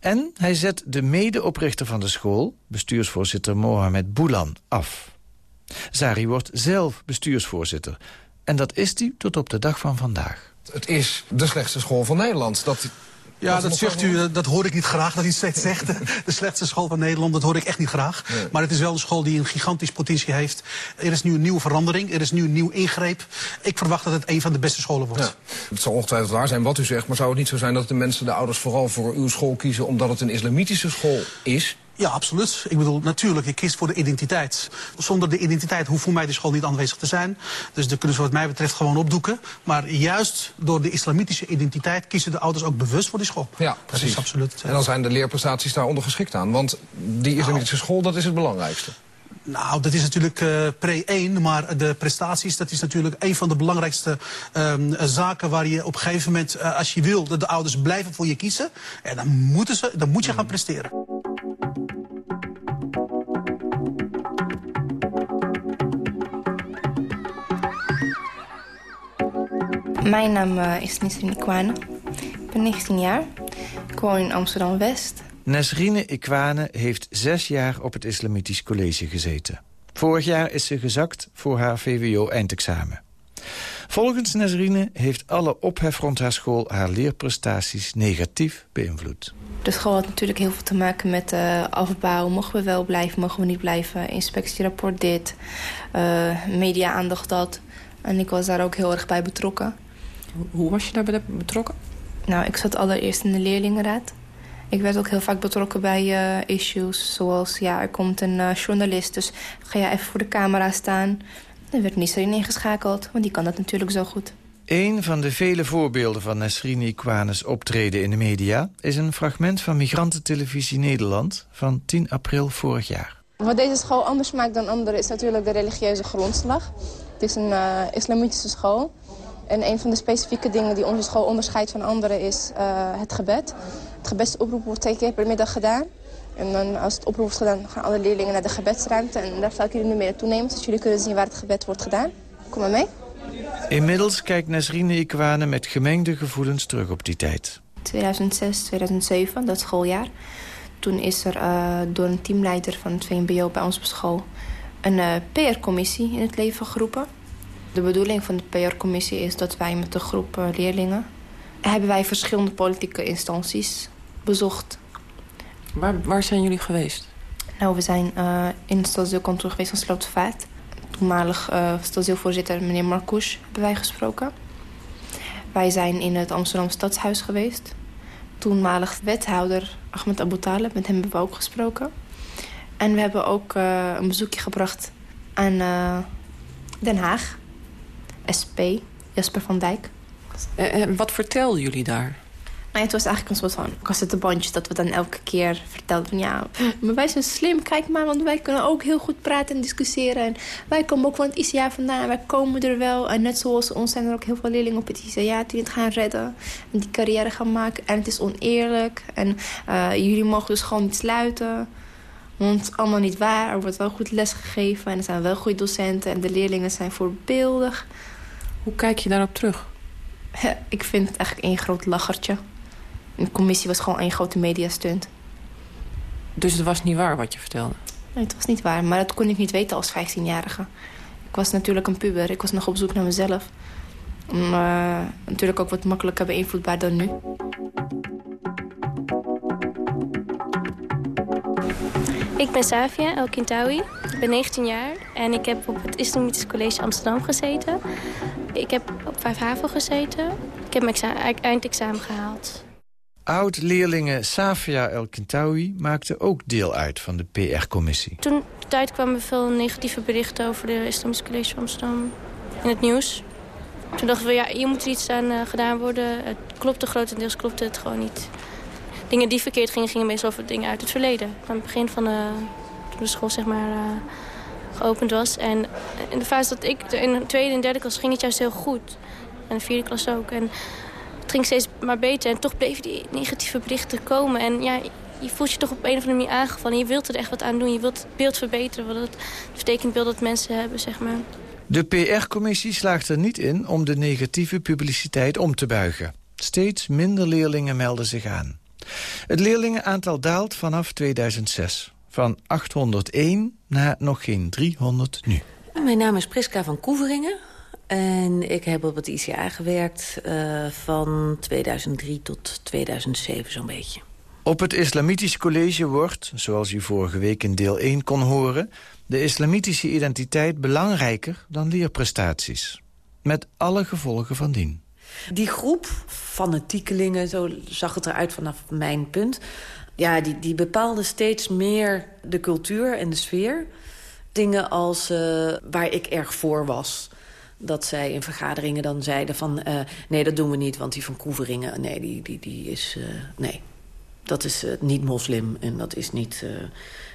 S11: en hij zet de medeoprichter van de school, bestuursvoorzitter Mohamed Boulan, af. Zari wordt zelf bestuursvoorzitter. En dat is hij tot op de dag van vandaag.
S17: Het is de slechtste school van Nederland. Dat
S18: ja, dat zegt u, dat hoor ik niet graag, dat u steeds zegt. De slechtste school van Nederland, dat hoor ik echt niet graag. Nee. Maar het is wel een school die een gigantisch potentie heeft. Er is nu een nieuwe verandering, er is nu een nieuw ingreep. Ik verwacht dat het een van de beste scholen wordt. Ja.
S17: Het zal ongetwijfeld waar zijn wat u zegt, maar zou het niet zo zijn dat de mensen, de ouders vooral voor uw school kiezen omdat het een islamitische school is?
S18: Ja, absoluut. Ik bedoel, natuurlijk, ik kies voor de identiteit. Zonder de identiteit hoeft voor mij de school niet aanwezig te zijn. Dus dat kunnen ze wat mij betreft gewoon opdoeken. Maar juist door de islamitische identiteit kiezen de ouders ook bewust voor die school.
S17: Ja, precies.
S18: Dat is absoluut.
S17: En dan zijn de leerprestaties daar ondergeschikt aan. Want die islamitische school, dat is het belangrijkste.
S18: Nou, dat is natuurlijk uh, pre-1, maar de prestaties, dat is natuurlijk een van de belangrijkste um, zaken waar je op een gegeven moment, uh, als je wil dat de ouders blijven voor je kiezen, en dan, moeten ze, dan moet je gaan presteren.
S19: Mijn naam uh, is Nisrin Kwane. Ik ben 19 jaar. Ik woon in Amsterdam-West.
S11: Nesrine Ikwane heeft zes jaar op het Islamitisch College gezeten. Vorig jaar is ze gezakt voor haar VWO-eindexamen. Volgens Nesrine heeft alle ophef rond haar school... haar leerprestaties negatief beïnvloed.
S19: De school had natuurlijk heel veel te maken met uh, afbouw. Mogen we wel blijven, mogen we niet blijven? Inspectierapport dit, uh, media-aandacht dat. En ik was daar ook heel erg bij betrokken.
S14: Hoe was je daarbij betrokken?
S19: Nou, ik zat allereerst in de leerlingenraad. Ik werd ook heel vaak betrokken bij uh, issues. Zoals, ja, er komt een journalist, dus ga je even voor de camera staan. Dan werd Nisrin ingeschakeld, want die kan dat natuurlijk zo goed.
S11: Een van de vele voorbeelden van Nesrini Kwanes optreden in de media... is een fragment van Migrantentelevisie Nederland van 10 april vorig jaar.
S20: Wat deze school anders maakt dan andere is natuurlijk de religieuze grondslag. Het is een uh, islamitische school. En een van de specifieke dingen die onze school onderscheidt van anderen is uh, het gebed. Het gebedsoproep wordt twee keer per middag gedaan. En dan als het oproep wordt gedaan, gaan alle leerlingen naar de gebedsruimte. En daar zal ik jullie nu mee naartoe nemen, zodat jullie kunnen zien waar het gebed wordt gedaan. Kom maar mee.
S11: Inmiddels kijkt Nesrine Ikwane met gemengde gevoelens terug op die tijd.
S19: 2006, 2007, dat schooljaar. Toen is er uh, door een teamleider van het VMBO bij ons op school... een uh, PR-commissie in het leven geroepen. De bedoeling van de PR-commissie is dat wij met een groep uh, leerlingen... hebben wij verschillende politieke instanties bezocht.
S14: Waar, waar zijn jullie geweest?
S19: Nou, we zijn uh, in het stadsdeelkantoor geweest van Slootvaart. Toenmalig uh, meneer Marcouch hebben wij gesproken. Wij zijn in het Amsterdam Stadshuis geweest. Toenmalig wethouder Ahmed Abu Talib, met hem hebben we ook gesproken. En we hebben ook uh, een bezoekje gebracht aan uh, Den Haag. SP, Jasper van Dijk.
S14: Wat vertelden jullie daar?
S19: Nou, het was eigenlijk een soort van cassettebandjes dat we dan elke keer vertelden van ja, maar wij zijn slim, kijk maar, want wij kunnen ook heel goed praten en discussiëren. En wij komen ook van het ICA vandaan, wij komen er wel. En net zoals ons zijn er ook heel veel leerlingen op het ICA die het gaan redden en die carrière gaan maken. En het is oneerlijk en uh, jullie mogen dus gewoon niet sluiten. Want allemaal niet waar, er wordt wel goed les gegeven en er zijn wel goede docenten en de leerlingen zijn voorbeeldig.
S14: Hoe kijk je daarop terug?
S19: Ik vind het eigenlijk één groot lachertje. De commissie was gewoon één grote mediastunt.
S14: Dus het was niet waar wat je vertelde?
S19: Nee, het was niet waar. Maar dat kon ik niet weten als 15-jarige. Ik was natuurlijk een puber. Ik was nog op zoek naar mezelf. Maar uh, natuurlijk ook wat makkelijker beïnvloedbaar dan nu.
S21: Ik ben Savia El Kintawi. Ik ben 19 jaar en ik heb op het Islamitisch College Amsterdam gezeten. Ik heb op 5 HAVO gezeten. Ik heb mijn eindexamen gehaald.
S11: Oud-leerlinge Safia El Kintawi maakte ook deel uit van de PR-commissie.
S21: Toen de tijd kwamen veel negatieve berichten over de Islamisch College Amsterdam in het nieuws. Toen dachten we, ja, hier moet iets aan uh, gedaan worden. Het klopte grotendeels, klopte het gewoon niet. Dingen die verkeerd gingen, gingen meestal over dingen uit het verleden. Aan het begin van de, toen de school zeg maar, uh, geopend was. En in de fase dat ik, in de tweede en derde klas ging het juist heel goed. En de vierde klas ook. En het ging steeds maar beter. En toch bleven die negatieve berichten komen. En ja, je voelt je toch op een of andere manier aangevallen. Je wilt er echt wat aan doen. Je wilt het beeld verbeteren. Wat het vertekend beeld dat mensen hebben, zeg maar.
S11: De PR-commissie slaagt er niet in om de negatieve publiciteit om te buigen. Steeds minder leerlingen melden zich aan. Het leerlingenaantal daalt vanaf 2006. Van 801 naar nog geen 300 nu.
S22: Mijn naam is Priska van Koeveringen. En ik heb op het ICA gewerkt uh, van 2003 tot 2007 zo'n beetje.
S11: Op het Islamitisch College wordt, zoals u vorige week in deel 1 kon horen... de islamitische identiteit belangrijker dan leerprestaties. Met alle gevolgen van dien.
S22: Die groep fanatiekelingen, zo zag het eruit vanaf mijn punt... ja, die, die bepaalde steeds meer de cultuur en de sfeer. Dingen als uh, waar ik erg voor was dat zij in vergaderingen dan zeiden van... Uh, nee, dat doen we niet, want die van Koeveringen... nee, die, die, die is... Uh, nee, dat is uh, niet moslim en dat is niet,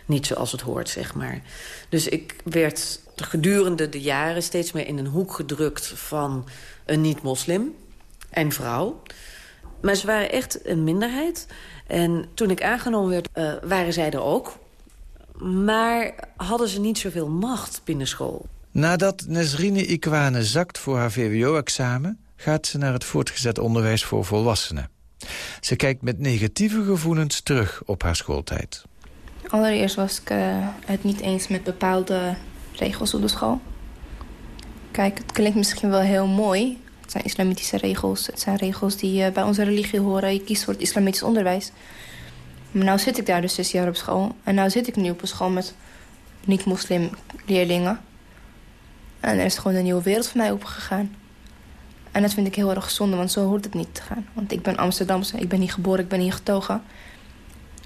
S22: niet zoals het hoort, zeg maar. Dus ik werd gedurende de jaren steeds meer in een hoek gedrukt... van een niet-moslim en vrouw. Maar ze waren echt een minderheid. En toen ik aangenomen werd, waren zij er ook. Maar hadden ze niet zoveel macht binnen school.
S11: Nadat Nesrine Ikwane zakt voor haar VWO-examen... gaat ze naar het voortgezet onderwijs voor volwassenen. Ze kijkt met negatieve gevoelens terug op haar schooltijd.
S19: Allereerst was ik uh, het niet eens met bepaalde regels op de school. Kijk, het klinkt misschien wel heel mooi. Het zijn islamitische regels. Het zijn regels die uh, bij onze religie horen. Je kiest voor het islamitisch onderwijs. Maar nu zit ik daar dus zes jaar op school. En nu zit ik nu op een school met niet-moslim leerlingen. En er is gewoon een nieuwe wereld voor mij opengegaan. En dat vind ik heel erg zonde, want zo hoort het niet te gaan. Want ik ben Amsterdamse, ik ben hier geboren, ik ben hier getogen.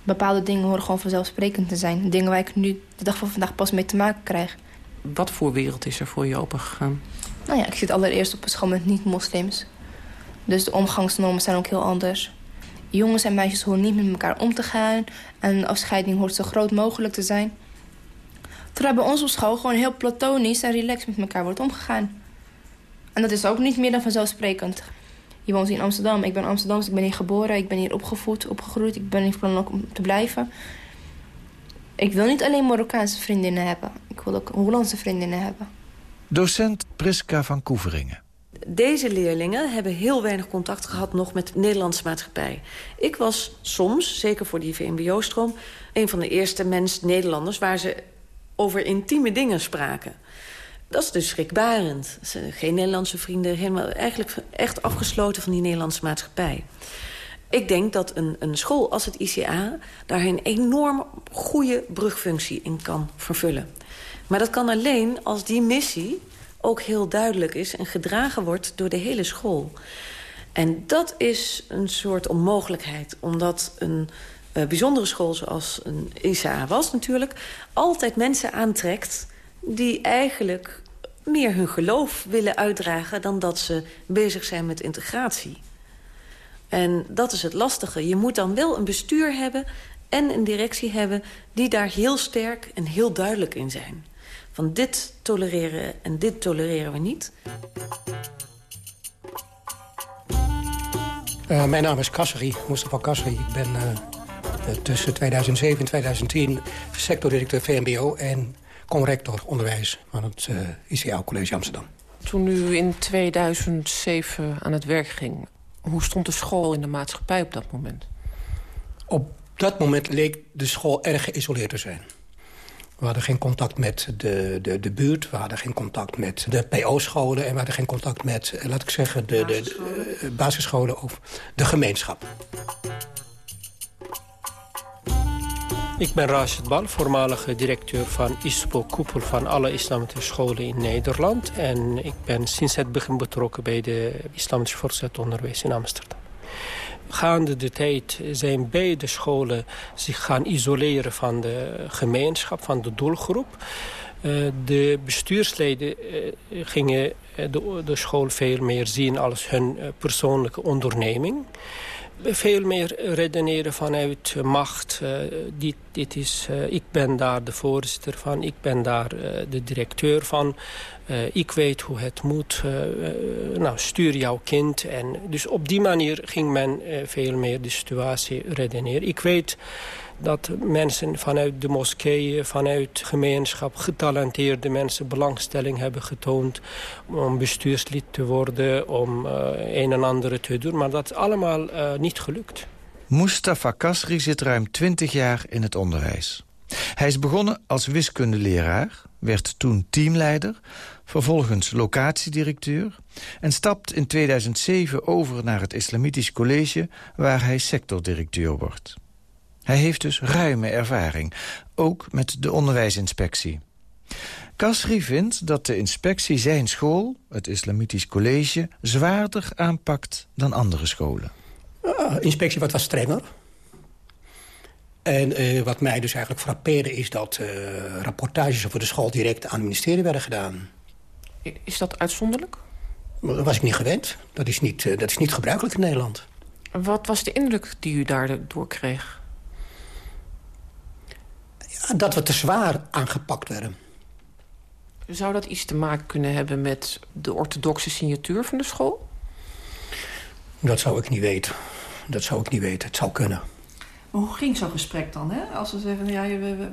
S19: Bepaalde dingen horen gewoon vanzelfsprekend te zijn. Dingen waar ik nu de dag van vandaag pas mee te maken krijg.
S14: Wat voor wereld is er voor je opengegaan?
S19: Nou ja, ik zit allereerst op een school met niet-moslims. Dus de omgangsnormen zijn ook heel anders. Jongens en meisjes horen niet met elkaar om te gaan. En afscheiding hoort zo groot mogelijk te zijn. Terwijl bij ons op school gewoon heel platonisch en relaxed met elkaar wordt omgegaan. En dat is ook niet meer dan vanzelfsprekend. Je woont in Amsterdam. Ik ben Amsterdamse, ik ben hier geboren. Ik ben hier opgevoed, opgegroeid. Ik ben hier plan ook om te blijven. Ik wil niet alleen Marokkaanse vriendinnen hebben. Ik wil ook Hollandse vriendinnen hebben.
S11: Docent Priska van Koeveringen.
S22: Deze leerlingen hebben heel weinig contact gehad nog met de Nederlandse maatschappij. Ik was soms, zeker voor die VMBO-stroom... een van de eerste mens Nederlanders waar ze over intieme dingen spraken. Dat is dus schrikbarend. Geen Nederlandse vrienden, helemaal, eigenlijk echt afgesloten van die Nederlandse maatschappij. Ik denk dat een, een school als het ICA daar een enorm goede brugfunctie in kan vervullen. Maar dat kan alleen als die missie ook heel duidelijk is... en gedragen wordt door de hele school. En dat is een soort onmogelijkheid, omdat een bijzondere school zoals een ICA was natuurlijk... altijd mensen aantrekt die eigenlijk meer hun geloof willen uitdragen... dan dat ze bezig zijn met integratie. En dat is het lastige. Je moet dan wel een bestuur hebben en een directie hebben... die daar heel sterk en heel duidelijk in zijn. Van dit tolereren en dit tolereren we niet.
S23: Uh, mijn naam is Kasseri, Mustafa Kasseri. Ik ben uh, tussen 2007 en 2010 sectordirecteur VMBO... en conrector onderwijs van het uh, ICA College Amsterdam.
S14: Toen u in 2007 aan het werk ging... hoe stond de school in de maatschappij op dat moment?
S23: Op dat moment leek de school erg geïsoleerd te zijn. We hadden geen contact met de, de, de buurt. We hadden geen contact met de PO-scholen. En we hadden geen contact met, laat ik zeggen, de, de, de basisscholen of de gemeenschap.
S24: Ik ben Rashid Bal, voormalige directeur van ISPO, koepel van alle islamitische scholen in Nederland. En ik ben sinds het begin betrokken bij de islamitische voortgezet onderwijs in Amsterdam. Gaande de tijd zijn beide scholen zich gaan isoleren van de gemeenschap, van de doelgroep. Uh, de bestuursleden uh, gingen de, school veel meer zien als hun uh, persoonlijke onderneming veel meer redeneren vanuit macht. Uh, dit, dit is, uh, ik ben daar de voorzitter van, ik ben daar uh, de directeur van. ik weet hoe het moet. nou, stuur jouw kind. En dus op die manier ging men veel meer de situatie redeneren. Ik weet dat mensen vanuit de moskeeën, vanuit gemeenschap... getalenteerde mensen belangstelling hebben getoond... om bestuurslid te worden, om uh, een en ander te doen. Maar dat is allemaal uh, niet gelukt.
S11: Mustafa Kasri zit ruim 20 jaar in het onderwijs. Hij is begonnen als wiskundeleraar, werd toen teamleider... vervolgens locatiedirecteur... en stapt in 2007 over naar het Islamitisch College... waar hij sectordirecteur wordt. Hij heeft dus ruime ervaring, ook met de onderwijsinspectie. Kasri vindt dat de inspectie zijn school, het Islamitisch College... zwaarder aanpakt dan andere scholen.
S23: Uh, inspectie wat was strenger. En uh, wat mij dus eigenlijk frappeerde is dat uh, rapportages over de school direct aan het ministerie werden gedaan.
S14: Is dat uitzonderlijk?
S23: Dat was ik niet gewend. Dat is niet, dat is niet gebruikelijk in Nederland.
S14: Wat was de indruk die u daardoor kreeg?
S23: Dat we te zwaar aangepakt werden.
S14: Zou dat iets te maken kunnen hebben met de orthodoxe signatuur van de school?
S23: Dat zou ik niet weten. Dat zou ik niet weten. Het zou kunnen.
S25: Maar hoe ging zo'n gesprek dan? Hè? Als ze zeggen, ja, we, we, we...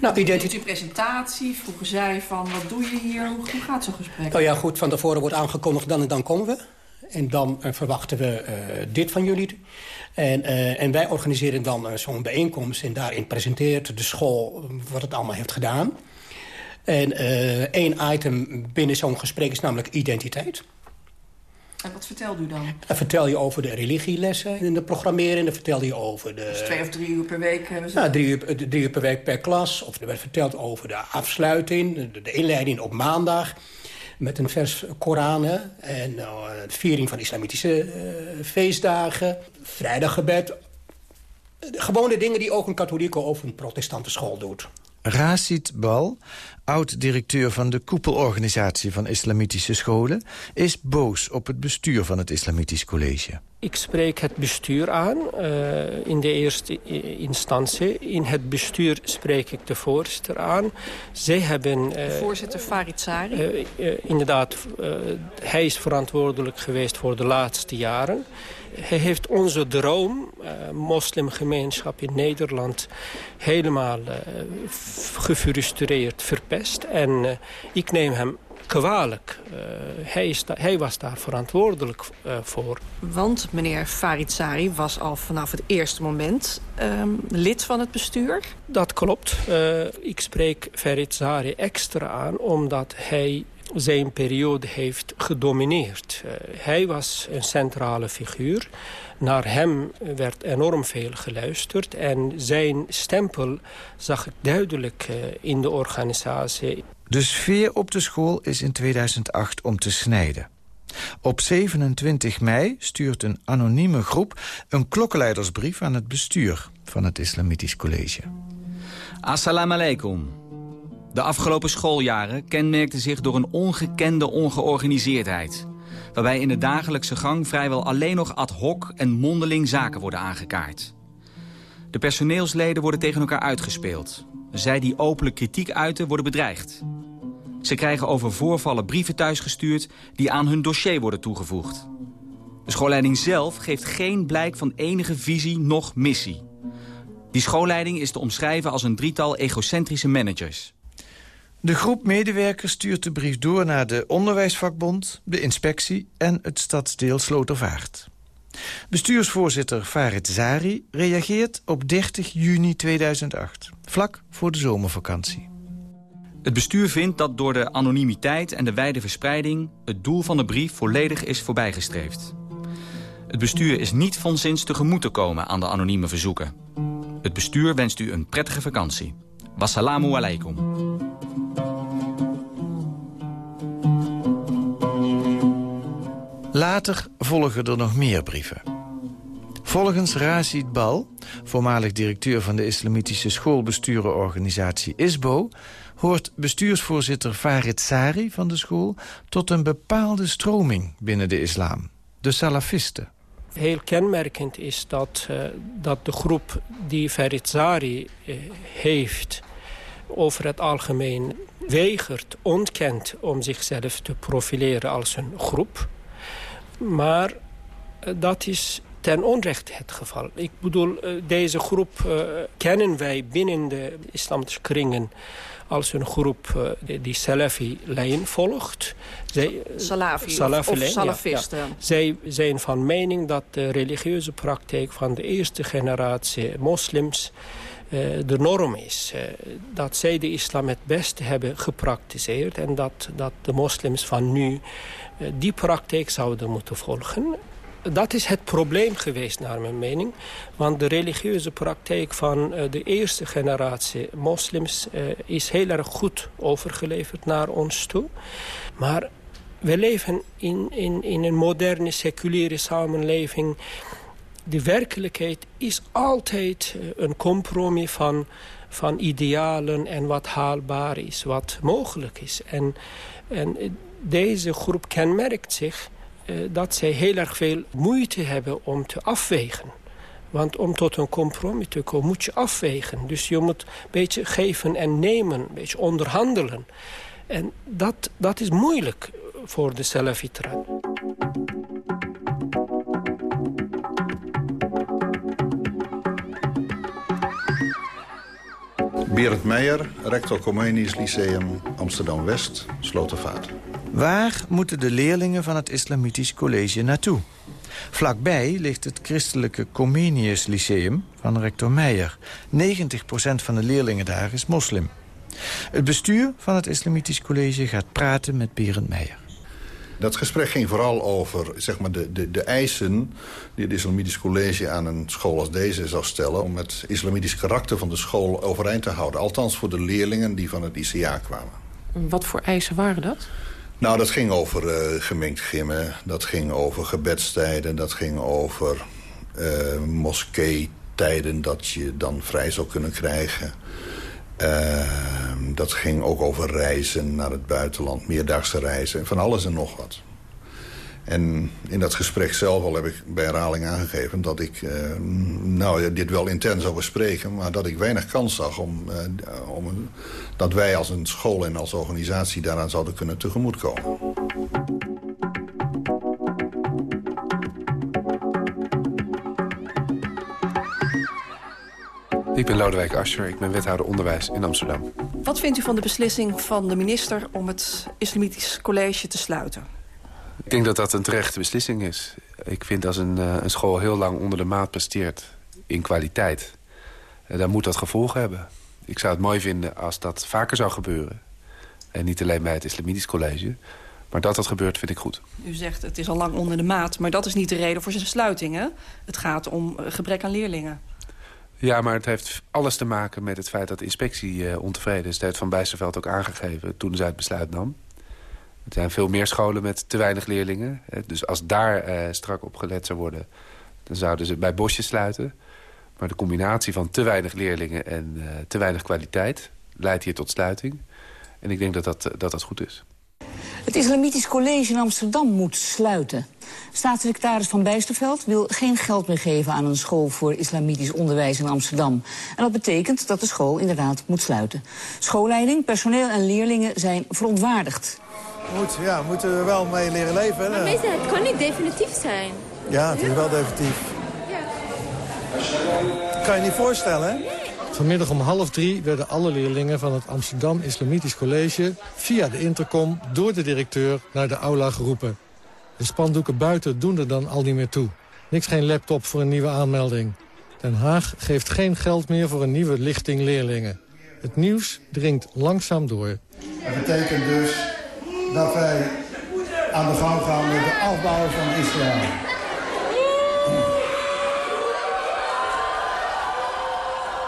S23: Nou,
S25: identiteit... een presentatie, vroegen zij van, wat doe je hier? Hoe, hoe gaat zo'n gesprek?
S23: Nou ja, goed, van tevoren wordt aangekondigd, dan en dan komen we. En dan verwachten we dit van jullie. En, en wij organiseren dan zo'n bijeenkomst. En daarin presenteert de school wat het allemaal heeft gedaan. En één item binnen zo'n gesprek is namelijk identiteit.
S25: En wat vertelt u dan?
S23: Dan vertel je over de religielessen in de programmering. Dan vertel je over de...
S25: Dus twee of drie uur per week hebben ze...
S23: Nou, drie uur, drie uur per week per klas. Of er werd verteld over de afsluiting, de, inleiding op maandag met een vers Koran en de viering van islamitische uh, feestdagen, vrijdaggebed. Gewone dingen die ook een katholieke of een protestante school doet.
S11: Racid Bal, oud-directeur van de koepelorganisatie van islamitische scholen... is boos op het bestuur van het Islamitisch College.
S24: Ik spreek het bestuur aan uh, in de eerste instantie. In het bestuur spreek ik de voorzitter aan. Zij hebben... Uh,
S25: voorzitter Farid Sari?
S24: Uh, inderdaad, hij is verantwoordelijk geweest voor de laatste jaren. Hij heeft onze droom, uh, moslimgemeenschap in Nederland, helemaal uh, gefrustreerd, verpest. En uh, ik neem hem kwalijk. hij, is hij, was daar verantwoordelijk voor.
S25: Want meneer Faritsari was al vanaf het eerste moment um, lid van het bestuur?
S24: Dat klopt. ik spreek Faritsari extra aan omdat hij zijn periode heeft gedomineerd. Uh, hij was een centrale figuur. Naar hem werd enorm veel geluisterd. En zijn stempel zag ik duidelijk uh, in de organisatie.
S11: De sfeer op de school is in 2008 om te snijden. Op 27 mei stuurt een anonieme groep een klokkenleidersbrief aan het bestuur van het Islamitisch College.
S26: Assalamu alaikum. De afgelopen schooljaren kenmerkten zich door een ongekende ongeorganiseerdheid. Waarbij in de dagelijkse gang vrijwel alleen nog ad hoc en mondeling zaken worden aangekaart. De personeelsleden worden tegen elkaar uitgespeeld. Zij die openlijk kritiek uiten worden bedreigd. Ze krijgen over voorvallen brieven thuisgestuurd die aan hun dossier worden toegevoegd. De schoolleiding zelf geeft geen blijk van enige visie noch missie. Die schoolleiding is te omschrijven als een drietal egocentrische managers.
S11: De groep medewerkers stuurt de brief door naar de Onderwijsvakbond, de inspectie en het stadsdeel Slotervaart. Bestuursvoorzitter Farid Zari reageert op 30 juni 2008, vlak voor de zomervakantie.
S26: Het bestuur vindt dat door de anonimiteit en de wijde verspreiding... het doel van de brief volledig is voorbijgestreefd. Het bestuur is niet van zins tegemoet te komen aan de anonieme verzoeken. Het bestuur wenst u een prettige vakantie. Wassalamu alaikum.
S11: Later volgen er nog meer brieven. Volgens Rashid Bal, voormalig directeur van de islamitische schoolbesturenorganisatie ISBO... hoort bestuursvoorzitter Farid Sari van de school... tot een bepaalde stroming binnen de islam, de salafisten.
S24: Heel kenmerkend is dat, uh, dat de groep die Farid Sari uh, heeft... over het algemeen weigert, ontkent om zichzelf te profileren als een groep... Maar eh, dat is ten onrechte het geval. Ik bedoel, eh, deze groep uh, kennen wij binnen de islamitische kringen als een groep die Salafi-lijn volgt.
S25: Zij, Salafi, Salafi of, of salafisten. Ja, ja.
S24: Zij zijn van mening dat de religieuze praktijk van de eerste generatie moslims de norm is. Uh, dat zij de islam het beste hebben gepraktiseerd... en dat, dat de moslims van nu uh, die praktijk zouden moeten volgen. Dat is het probleem geweest, naar mijn mening. Want de religieuze praktijk van de eerste generatie moslims... is heel erg goed overgeleverd naar ons toe. Maar we leven in, in, in een moderne, seculiere samenleving de werkelijkheid is altijd eh, een compromis van, van idealen en wat haalbaar is, wat mogelijk is. En, en deze groep kenmerkt zich uh, dat zij heel erg veel moeite hebben om te afwegen. Want om tot een compromis te komen moet je afwegen. Dus je moet een beetje geven en nemen, een beetje onderhandelen. En dat, dat is moeilijk voor de Salafitran.
S27: Berend Meijer, rector Comenius Lyceum Amsterdam-West, Slotervaart.
S11: Waar moeten de leerlingen van het Islamitisch College naartoe? Vlakbij ligt het christelijke Comenius Lyceum van rector Meijer. 90% van de leerlingen daar is moslim. Het bestuur van het Islamitisch College gaat praten met Berend Meijer.
S27: Dat gesprek ging vooral over zeg maar, de, de, de eisen die het Islamitisch College aan een school als deze zou stellen... om het islamitisch karakter van de school overeind te houden. Althans voor de leerlingen die van het ICA kwamen.
S14: Wat voor eisen waren dat?
S27: Nou, dat ging over uh, gemengd gimmen, dat ging over gebedstijden... dat ging over uh, moskee-tijden dat je dan vrij zou kunnen krijgen... Uh, dat ging ook over reizen naar het buitenland, meerdaagse reizen, van alles en nog wat. En in dat gesprek zelf al heb ik bij herhaling aangegeven... dat ik uh, nou, dit wel intern zou bespreken... maar dat ik weinig kans zag om, uh, om, dat wij als een school en als organisatie... daaraan zouden kunnen tegemoetkomen.
S10: Ik ben Lodewijk Asscher, ik ben wethouder onderwijs in Amsterdam.
S25: Wat vindt u van de beslissing van de minister om het Islamitisch College te sluiten?
S10: Ik denk dat dat een terechte beslissing is. Ik vind als een, uh, een school heel lang onder de maat presteert in kwaliteit... Uh, dan moet dat gevolgen hebben. Ik zou het mooi vinden als dat vaker zou gebeuren. En niet alleen bij het Islamitisch College. Maar dat dat gebeurt vind ik goed.
S25: U zegt het is al lang onder de maat, maar dat is niet de reden voor zijn sluiting. Hè? Het gaat om gebrek aan leerlingen.
S10: Ja, maar het heeft alles te maken met het feit dat de inspectie uh, ontevreden is. Dat heeft Van Bijsterveld ook aangegeven toen zij het besluit nam. Er zijn veel meer scholen met te weinig leerlingen. Dus als daar uh, strak op gelet zou worden... dan zouden ze bij bosjes sluiten. Maar de combinatie van te weinig leerlingen en uh, te weinig kwaliteit... leidt hier tot sluiting. En ik denk dat dat, dat, dat goed is.
S28: Het Islamitisch College in Amsterdam moet sluiten. Staatssecretaris Van Bijsterveld wil geen geld meer geven aan een school voor islamitisch onderwijs in Amsterdam. En dat betekent dat de school inderdaad moet sluiten. Schoolleiding, personeel en leerlingen zijn verontwaardigd.
S29: Moet, ja, moeten we wel mee leren leven.
S19: Maar meester, het kan niet definitief zijn.
S29: Ja, het is wel definitief. Ja. Dat kan je niet voorstellen, hè?
S30: Vanmiddag om half drie werden alle leerlingen van het Amsterdam Islamitisch College... via de intercom door de directeur naar de aula geroepen. De spandoeken buiten doen er dan al niet meer toe. Niks geen laptop voor een nieuwe aanmelding. Den Haag geeft geen geld meer voor een nieuwe lichting leerlingen. Het nieuws dringt langzaam door.
S29: Dat betekent dus dat wij aan de gang gaan met de afbouw van Israël.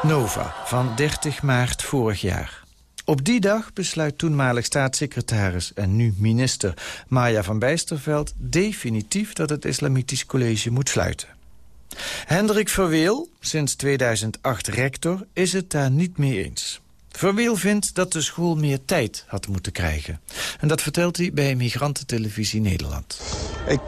S11: Nova van 30 maart vorig jaar. Op die dag besluit toenmalig staatssecretaris en nu minister Maya van Bijsterveld definitief dat het Islamitisch College moet sluiten. Hendrik Verweel, sinds 2008 rector, is het daar niet mee eens. Verweel vindt dat de school meer tijd had moeten krijgen. En dat vertelt hij bij Migrantentelevisie Nederland.
S29: Ik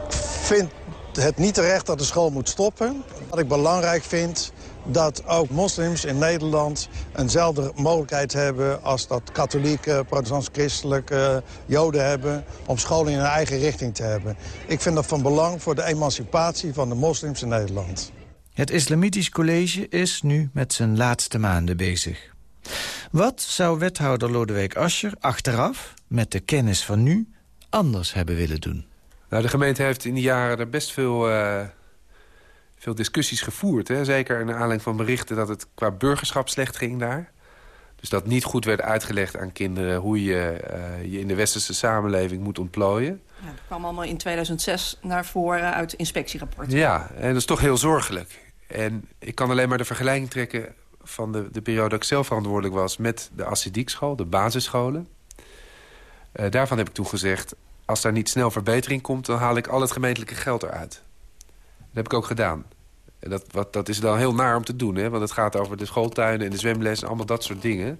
S29: vind het niet terecht dat de school moet stoppen. Wat ik belangrijk vind dat ook moslims in Nederland eenzelfde mogelijkheid hebben... als dat katholieke, protestants-christelijke joden hebben... om scholen in hun eigen richting te hebben. Ik vind dat van belang voor de emancipatie van de moslims in Nederland.
S11: Het Islamitisch College is nu met zijn laatste maanden bezig. Wat zou wethouder Lodewijk Asscher achteraf, met de kennis van nu, anders hebben willen doen?
S10: Nou, de gemeente heeft in die jaren er best veel... Uh veel discussies gevoerd. Hè? Zeker naar aanleiding van berichten dat het qua burgerschap slecht ging daar. Dus dat niet goed werd uitgelegd aan kinderen... hoe je uh, je in de westerse samenleving moet ontplooien.
S25: Ja, dat kwam allemaal in 2006 naar voren uit inspectierapporten.
S10: Ja, en dat is toch heel zorgelijk. En ik kan alleen maar de vergelijking trekken van de, de periode dat ik zelf verantwoordelijk was... met de Assediek-school, de basisscholen. Uh, daarvan heb ik toen gezegd... als daar niet snel verbetering komt... dan haal ik al het gemeentelijke geld eruit. Heb ik ook gedaan. En dat, wat, dat is dan heel naar om te doen, hè? want het gaat over de schooltuinen en de zwemles en allemaal dat soort dingen.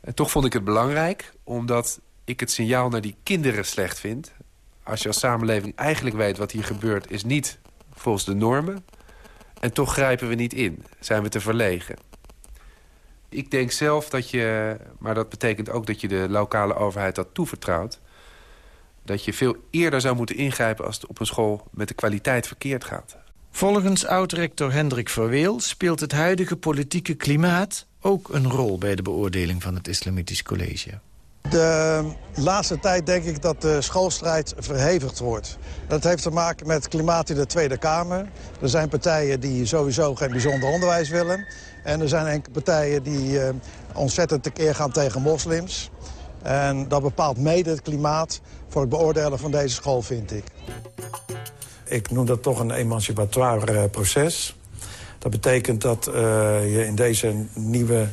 S10: En toch vond ik het belangrijk, omdat ik het signaal naar die kinderen slecht vind. Als je als samenleving eigenlijk weet wat hier gebeurt, is niet volgens de normen. En toch grijpen we niet in, zijn we te verlegen. Ik denk zelf dat je, maar dat betekent ook dat je de lokale overheid dat toevertrouwt... dat je veel eerder zou moeten ingrijpen als het op een school met de kwaliteit verkeerd gaat.
S11: Volgens oud-rector Hendrik Verweel speelt het huidige politieke klimaat ook een rol bij de beoordeling van het Islamitisch College.
S29: De laatste tijd denk ik dat de schoolstrijd verhevigd wordt. Dat heeft te maken met het klimaat in de Tweede Kamer. Er zijn partijen die sowieso geen bijzonder onderwijs willen. En er zijn enkele partijen die uh, ontzettend tekeer gaan tegen moslims. En dat bepaalt mede het klimaat voor het beoordelen van deze school, vind ik.
S31: Ik noem dat toch een emancipatoire uh, proces. Dat betekent dat uh, je in deze nieuwe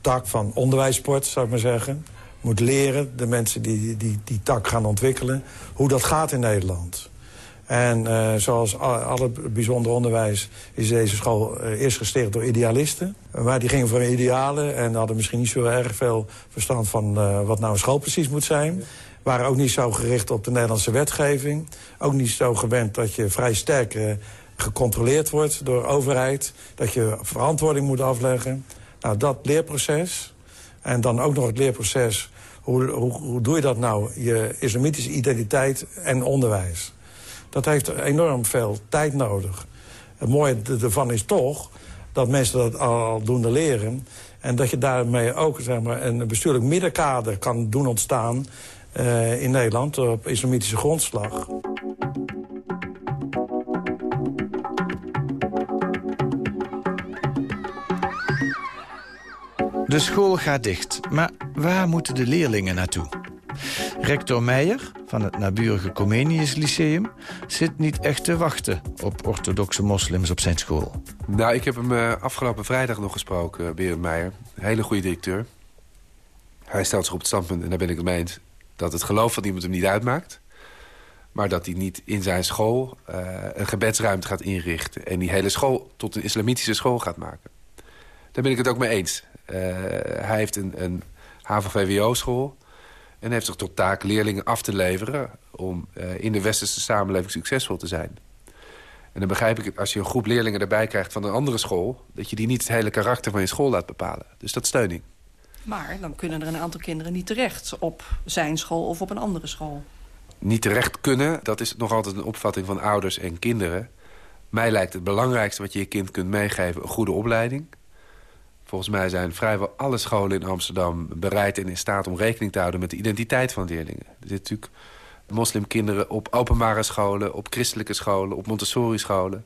S31: tak van onderwijssport, zou ik maar zeggen... moet leren, de mensen die, die die tak gaan ontwikkelen... hoe dat gaat in Nederland. En uh, zoals alle bijzonder onderwijs is deze school uh, eerst gesticht door idealisten. Maar die gingen voor idealen en hadden misschien niet zo erg veel verstand van uh, wat nou een school precies moet zijn. Waren ook niet zo gericht op de Nederlandse wetgeving. Ook niet zo gewend dat je vrij sterk gecontroleerd wordt door overheid. Dat je verantwoording moet afleggen. Nou, dat leerproces. En dan ook nog het leerproces. Hoe, hoe, hoe doe je dat nou? Je islamitische identiteit en onderwijs. Dat heeft enorm veel tijd nodig. Het mooie ervan is toch dat mensen dat al doen leren... en dat je daarmee ook zeg maar, een bestuurlijk middenkader kan doen ontstaan... Uh, in Nederland op islamitische grondslag.
S11: De school gaat dicht, maar waar moeten de leerlingen naartoe? Rector Meijer van het naburige Comenius Lyceum... zit niet echt te wachten op orthodoxe moslims op zijn school.
S10: Nou, ik heb hem uh, afgelopen vrijdag nog gesproken, uh, Berend Meijer. Hele goede directeur. Hij stelt zich op het standpunt, en daar ben ik het mee eens... dat het geloof van iemand hem niet uitmaakt. Maar dat hij niet in zijn school uh, een gebedsruimte gaat inrichten... en die hele school tot een islamitische school gaat maken. Daar ben ik het ook mee eens. hij heeft een, een HAVO-VWO-school en heeft zich tot taak leerlingen af te leveren... om uh, in de westerse samenleving succesvol te zijn. En dan begrijp ik als je een groep leerlingen erbij krijgt van een andere school... dat je die niet het hele karakter van je school laat bepalen. Dus dat steun ik.
S25: Maar dan kunnen er een aantal kinderen niet terecht op zijn school of op een andere school.
S10: Niet terecht kunnen, dat is nog altijd een opvatting van ouders en kinderen. Mij lijkt het belangrijkste wat je je kind kunt meegeven... een goede opleiding Volgens mij zijn vrijwel alle scholen in Amsterdam bereid en in staat om rekening te houden met de identiteit van leerlingen. Er zitten natuurlijk moslimkinderen op openbare scholen, op christelijke scholen, op Montessori-scholen.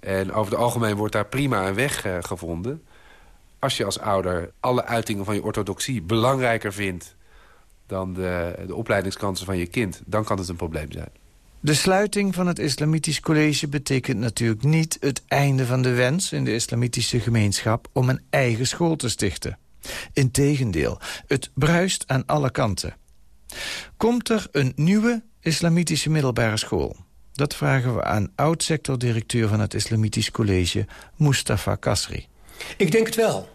S10: En over het algemeen wordt daar prima een weg uh, gevonden. Als je als ouder alle uitingen van je orthodoxie belangrijker vindt dan de, de opleidingskansen van je kind, dan kan het een probleem zijn.
S11: De sluiting van het Islamitisch College betekent natuurlijk niet het einde van de wens in de islamitische gemeenschap om een eigen school te stichten. Integendeel, het bruist aan alle kanten. Komt er een nieuwe islamitische middelbare school? Dat vragen we aan oud-sectordirecteur van het Islamitisch College, Mustafa Kasri.
S23: Ik denk het wel.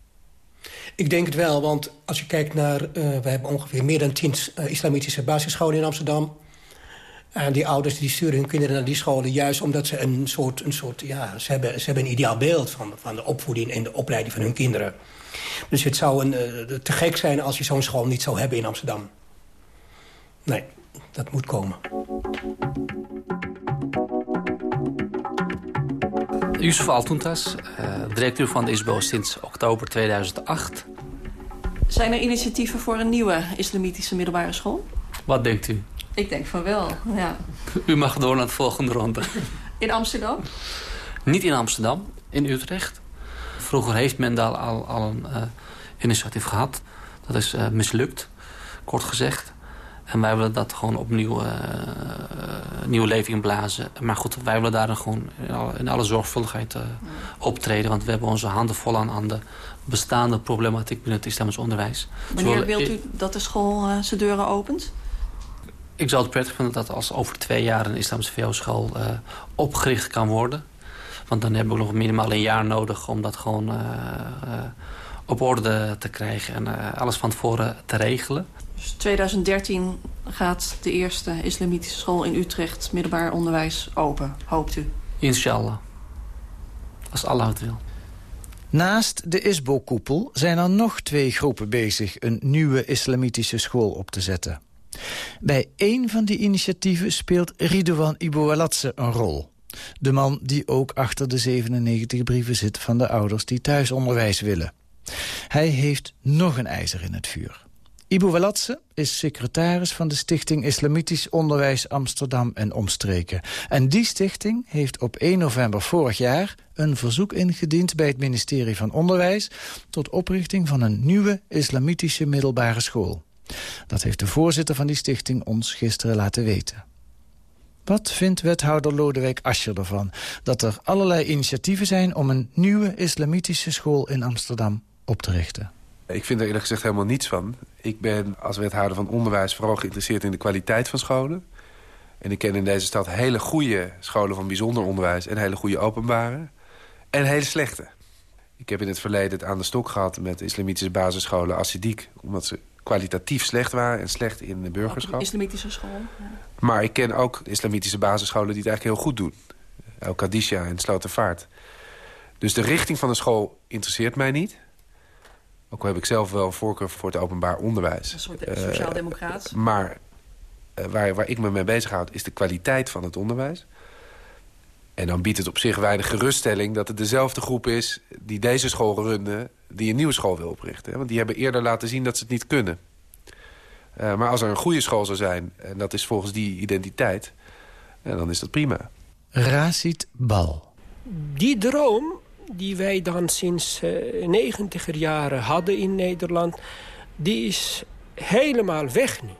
S23: Ik denk het wel, want als je kijkt naar... Uh, we hebben ongeveer meer dan tien uh, islamitische basisscholen in Amsterdam... En die ouders die sturen hun kinderen naar die scholen... juist omdat ze een soort... Een soort ja, ze, hebben, ze hebben een ideaal beeld van, van de opvoeding en de opleiding van hun kinderen. Dus het zou een, uh, te gek zijn als je zo'n school niet zou hebben in Amsterdam. Nee, dat moet komen.
S32: Yusuf Altuntas, uh, directeur van de ISBO sinds oktober 2008.
S25: Zijn er initiatieven voor een nieuwe islamitische middelbare school?
S32: Wat denkt u?
S25: Ik denk van wel, ja.
S32: U mag door naar de volgende ronde.
S25: In Amsterdam?
S32: Niet in Amsterdam, in Utrecht. Vroeger heeft men daar al, al een uh, initiatief gehad. Dat is uh, mislukt, kort gezegd. En wij willen dat gewoon opnieuw uh, nieuwe leven inblazen. Maar goed, wij willen daar gewoon in alle, in alle zorgvuldigheid optreden. Want we hebben onze handen vol aan, aan de bestaande problematiek binnen het islamisch onderwijs.
S25: Wanneer wilt u dat de school zijn deuren opent?
S32: Ik zou het prettig vinden dat als over twee jaar een islamische VO-school uh, opgericht kan worden. Want dan hebben we nog minimaal een jaar nodig om dat gewoon uh, uh, op orde te krijgen en alles van tevoren te regelen.
S25: Dus 2013 gaat de eerste islamitische school in Utrecht middelbaar onderwijs open, hoopt u?
S32: Inshallah. Als Allah het wil.
S11: Naast de ISBO-koepel zijn er nog twee groepen bezig... een nieuwe islamitische school op te zetten. Bij één van die initiatieven speelt Ridouan Iboalatse een rol. De man die ook achter de 97 brieven zit van de ouders die thuisonderwijs willen. Hij heeft nog een ijzer in het vuur. Ibu Walatse is secretaris van de Stichting Islamitisch Onderwijs Amsterdam en Omstreken. En die stichting heeft op 1 november vorig jaar een verzoek ingediend bij het ministerie van Onderwijs... tot oprichting van een nieuwe islamitische middelbare school. Dat heeft de voorzitter van die stichting ons gisteren laten weten. Wat vindt wethouder Lodewijk Ascher ervan? Dat er allerlei initiatieven zijn om een nieuwe islamitische school in Amsterdam op te richten.
S10: Ik vind er eerlijk gezegd helemaal niets van. Ik ben als wethouder van onderwijs vooral geïnteresseerd in de kwaliteit van scholen. En ik ken in deze stad hele goede scholen van bijzonder onderwijs... en hele goede openbare. En hele slechte. Ik heb in het verleden het aan de stok gehad met islamitische basisscholen Assidiek. Omdat ze kwalitatief slecht waren en slecht in de burgerschap.
S25: Islamitische school. Ja.
S10: Maar ik ken ook islamitische basisscholen die het eigenlijk heel goed doen. El Kadisha en Slotervaart. Dus de richting van de school interesseert mij niet. Ook al heb ik zelf wel een voorkeur voor het openbaar onderwijs.
S25: Een soort uh, sociaal-democraat.
S10: Maar uh, waar, waar ik me mee bezighoud is de kwaliteit van het onderwijs. En dan biedt het op zich weinig geruststelling dat het dezelfde groep is... die deze school runde, die een nieuwe school wil oprichten. Want die hebben eerder laten zien dat ze het niet kunnen. Uh, maar als er een goede school zou zijn, en dat is volgens die identiteit... dan is dat prima.
S11: Racit Bal.
S24: Die droom die wij dan sinds uh, negentiger jaren hadden in Nederland... die is helemaal weg nu.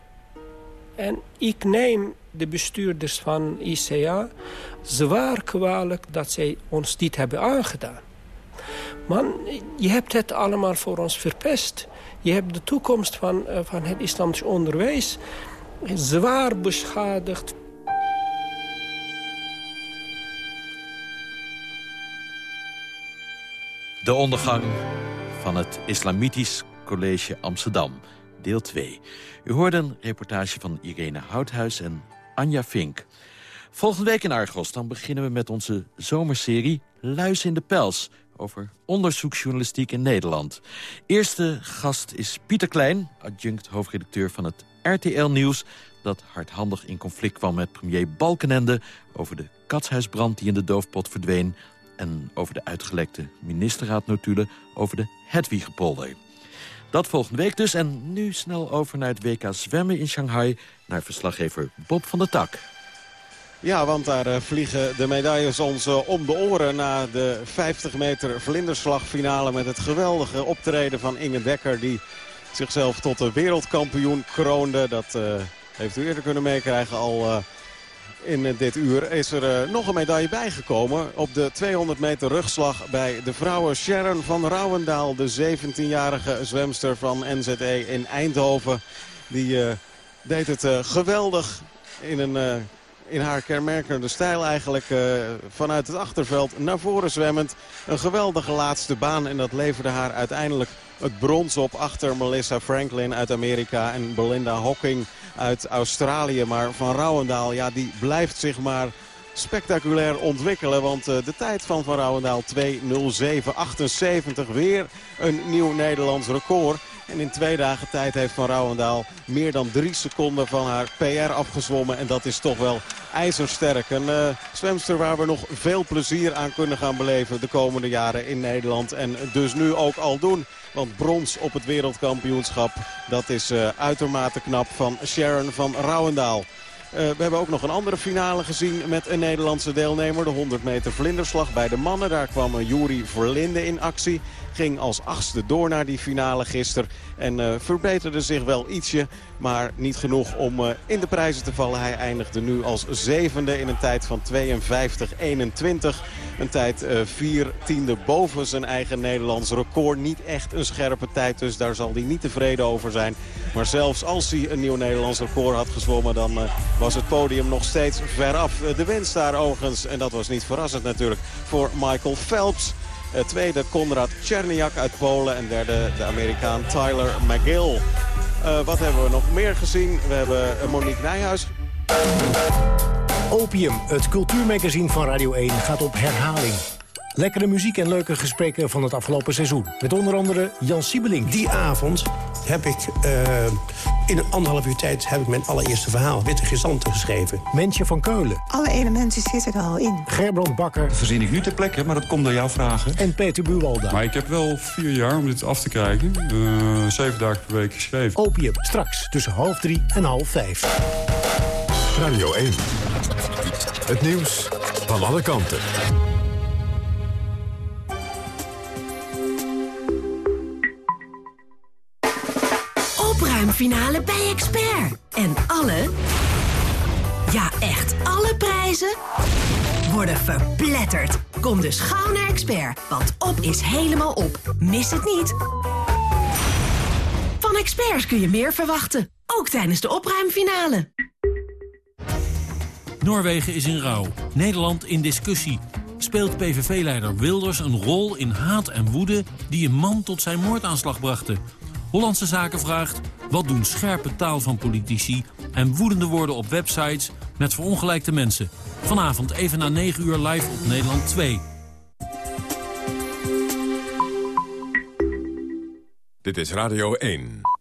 S24: En ik neem de bestuurders van ICA zwaar kwalijk dat zij ons dit hebben aangedaan. Man, je hebt het allemaal voor ons verpest. Je hebt de toekomst van, uh, van het islamisch onderwijs zwaar beschadigd.
S9: De ondergang van het Islamitisch College Amsterdam, deel 2. U hoorde een reportage van Irene Houthuis en Anja Vink. Volgende week in Argos dan beginnen we met onze zomerserie Luis in de Pels... over onderzoeksjournalistiek in Nederland. Eerste gast is Pieter Klein, adjunct hoofdredacteur van het RTL Nieuws... dat hardhandig in conflict kwam met premier Balkenende... over de katshuisbrand die in de doofpot verdween... en over de uitgelekte ministerraadnotulen over de Hedwiggepolder. Dat volgende week dus. En nu snel over naar het WK zwemmen in Shanghai... naar verslaggever Bob van der Tak.
S4: Ja, want daar uh, vliegen de medailles ons uh, om de oren... na de 50 meter vlinderslagfinale met het geweldige optreden van Inge Dekker... die zichzelf tot de wereldkampioen kroonde. Dat uh, heeft u eerder kunnen meekrijgen al in dit uur. Is er nog een medaille bijgekomen op de 200 meter rugslag bij de vrouwen. Sharon van Rouwendaal, de 17-jarige zwemster van NZE in Eindhoven. Die deed het geweldig in een in haar kenmerkende stijl eigenlijk vanuit het achterveld naar voren zwemmend. Een geweldige laatste baan en dat leverde haar uiteindelijk het brons op achter Melissa Franklin uit Amerika en Belinda Hocking uit Australië. Maar Van Rouwendaal, ja, die blijft zich maar spectaculair ontwikkelen. Want uh, de tijd van Van Rouwendaal 2.07.78 weer een nieuw Nederlands record. En in twee dagen tijd heeft Van Rouwendaal meer dan drie seconden van haar PR afgezwommen. En dat is toch wel ijzersterk. Een uh, zwemster waar we nog veel plezier aan kunnen gaan beleven de komende jaren in Nederland. En dus nu ook al doen. Want brons op het wereldkampioenschap, dat is uh, uitermate knap van Sharon van Rouwendaal. Uh, we hebben ook nog een andere finale gezien met een Nederlandse deelnemer. De 100 meter vlinderslag bij de mannen. Daar kwam Juri Verlinde in actie. Ging als achtste door naar die finale gisteren. En uh, verbeterde zich wel ietsje. Maar niet genoeg om uh, in de prijzen te vallen. Hij eindigde nu als zevende in een tijd van 52-21. Een tijd uh, vier tiende boven zijn eigen Nederlands record. Niet echt een scherpe tijd, dus daar zal hij niet tevreden over zijn. Maar zelfs als hij een nieuw Nederlands record had gezwommen... dan was het podium nog steeds veraf. de winst daar overigens, en dat was niet verrassend natuurlijk, voor Michael Phelps... Tweede Konrad Czerniak uit Polen. En derde de Amerikaan Tyler McGill. Uh, wat hebben we nog meer gezien? We hebben Monique Nijhuis.
S33: Opium, het cultuurmagazine van Radio 1, gaat op herhaling. Lekkere muziek en leuke gesprekken van het afgelopen seizoen. Met onder andere Jan Siebeling.
S18: Die avond heb ik uh,
S34: In een anderhalf uur tijd heb ik mijn allereerste verhaal, Witte Gezanten, geschreven.
S33: Mensje van Keulen.
S35: Alle elementen zitten er al in.
S33: Gerbrand Bakker.
S36: Dat verzin ik nu ter plekke, maar dat komt door jouw vragen.
S33: En Peter Buwalda.
S37: Maar ik heb wel vier jaar om dit af te krijgen. Uh, zeven dagen per week geschreven.
S33: Opium, straks tussen half drie en half vijf.
S38: Radio 1. Het nieuws van alle kanten.
S39: Opruimfinale bij Expert. En alle, ja echt alle prijzen worden verpletterd. Kom dus gauw naar Expert, want op is helemaal op. Mis het niet. Van experts kun je meer verwachten, ook tijdens de opruimfinale.
S40: Noorwegen is in rouw. Nederland in discussie. Speelt PVV-leider Wilders een rol in haat en woede... die een man tot zijn moordaanslag brachten? Hollandse Zaken vraagt... wat doen scherpe taal van politici... en woedende woorden op websites met verongelijkte mensen? Vanavond even na 9 uur live op Nederland 2.
S38: Dit is Radio 1.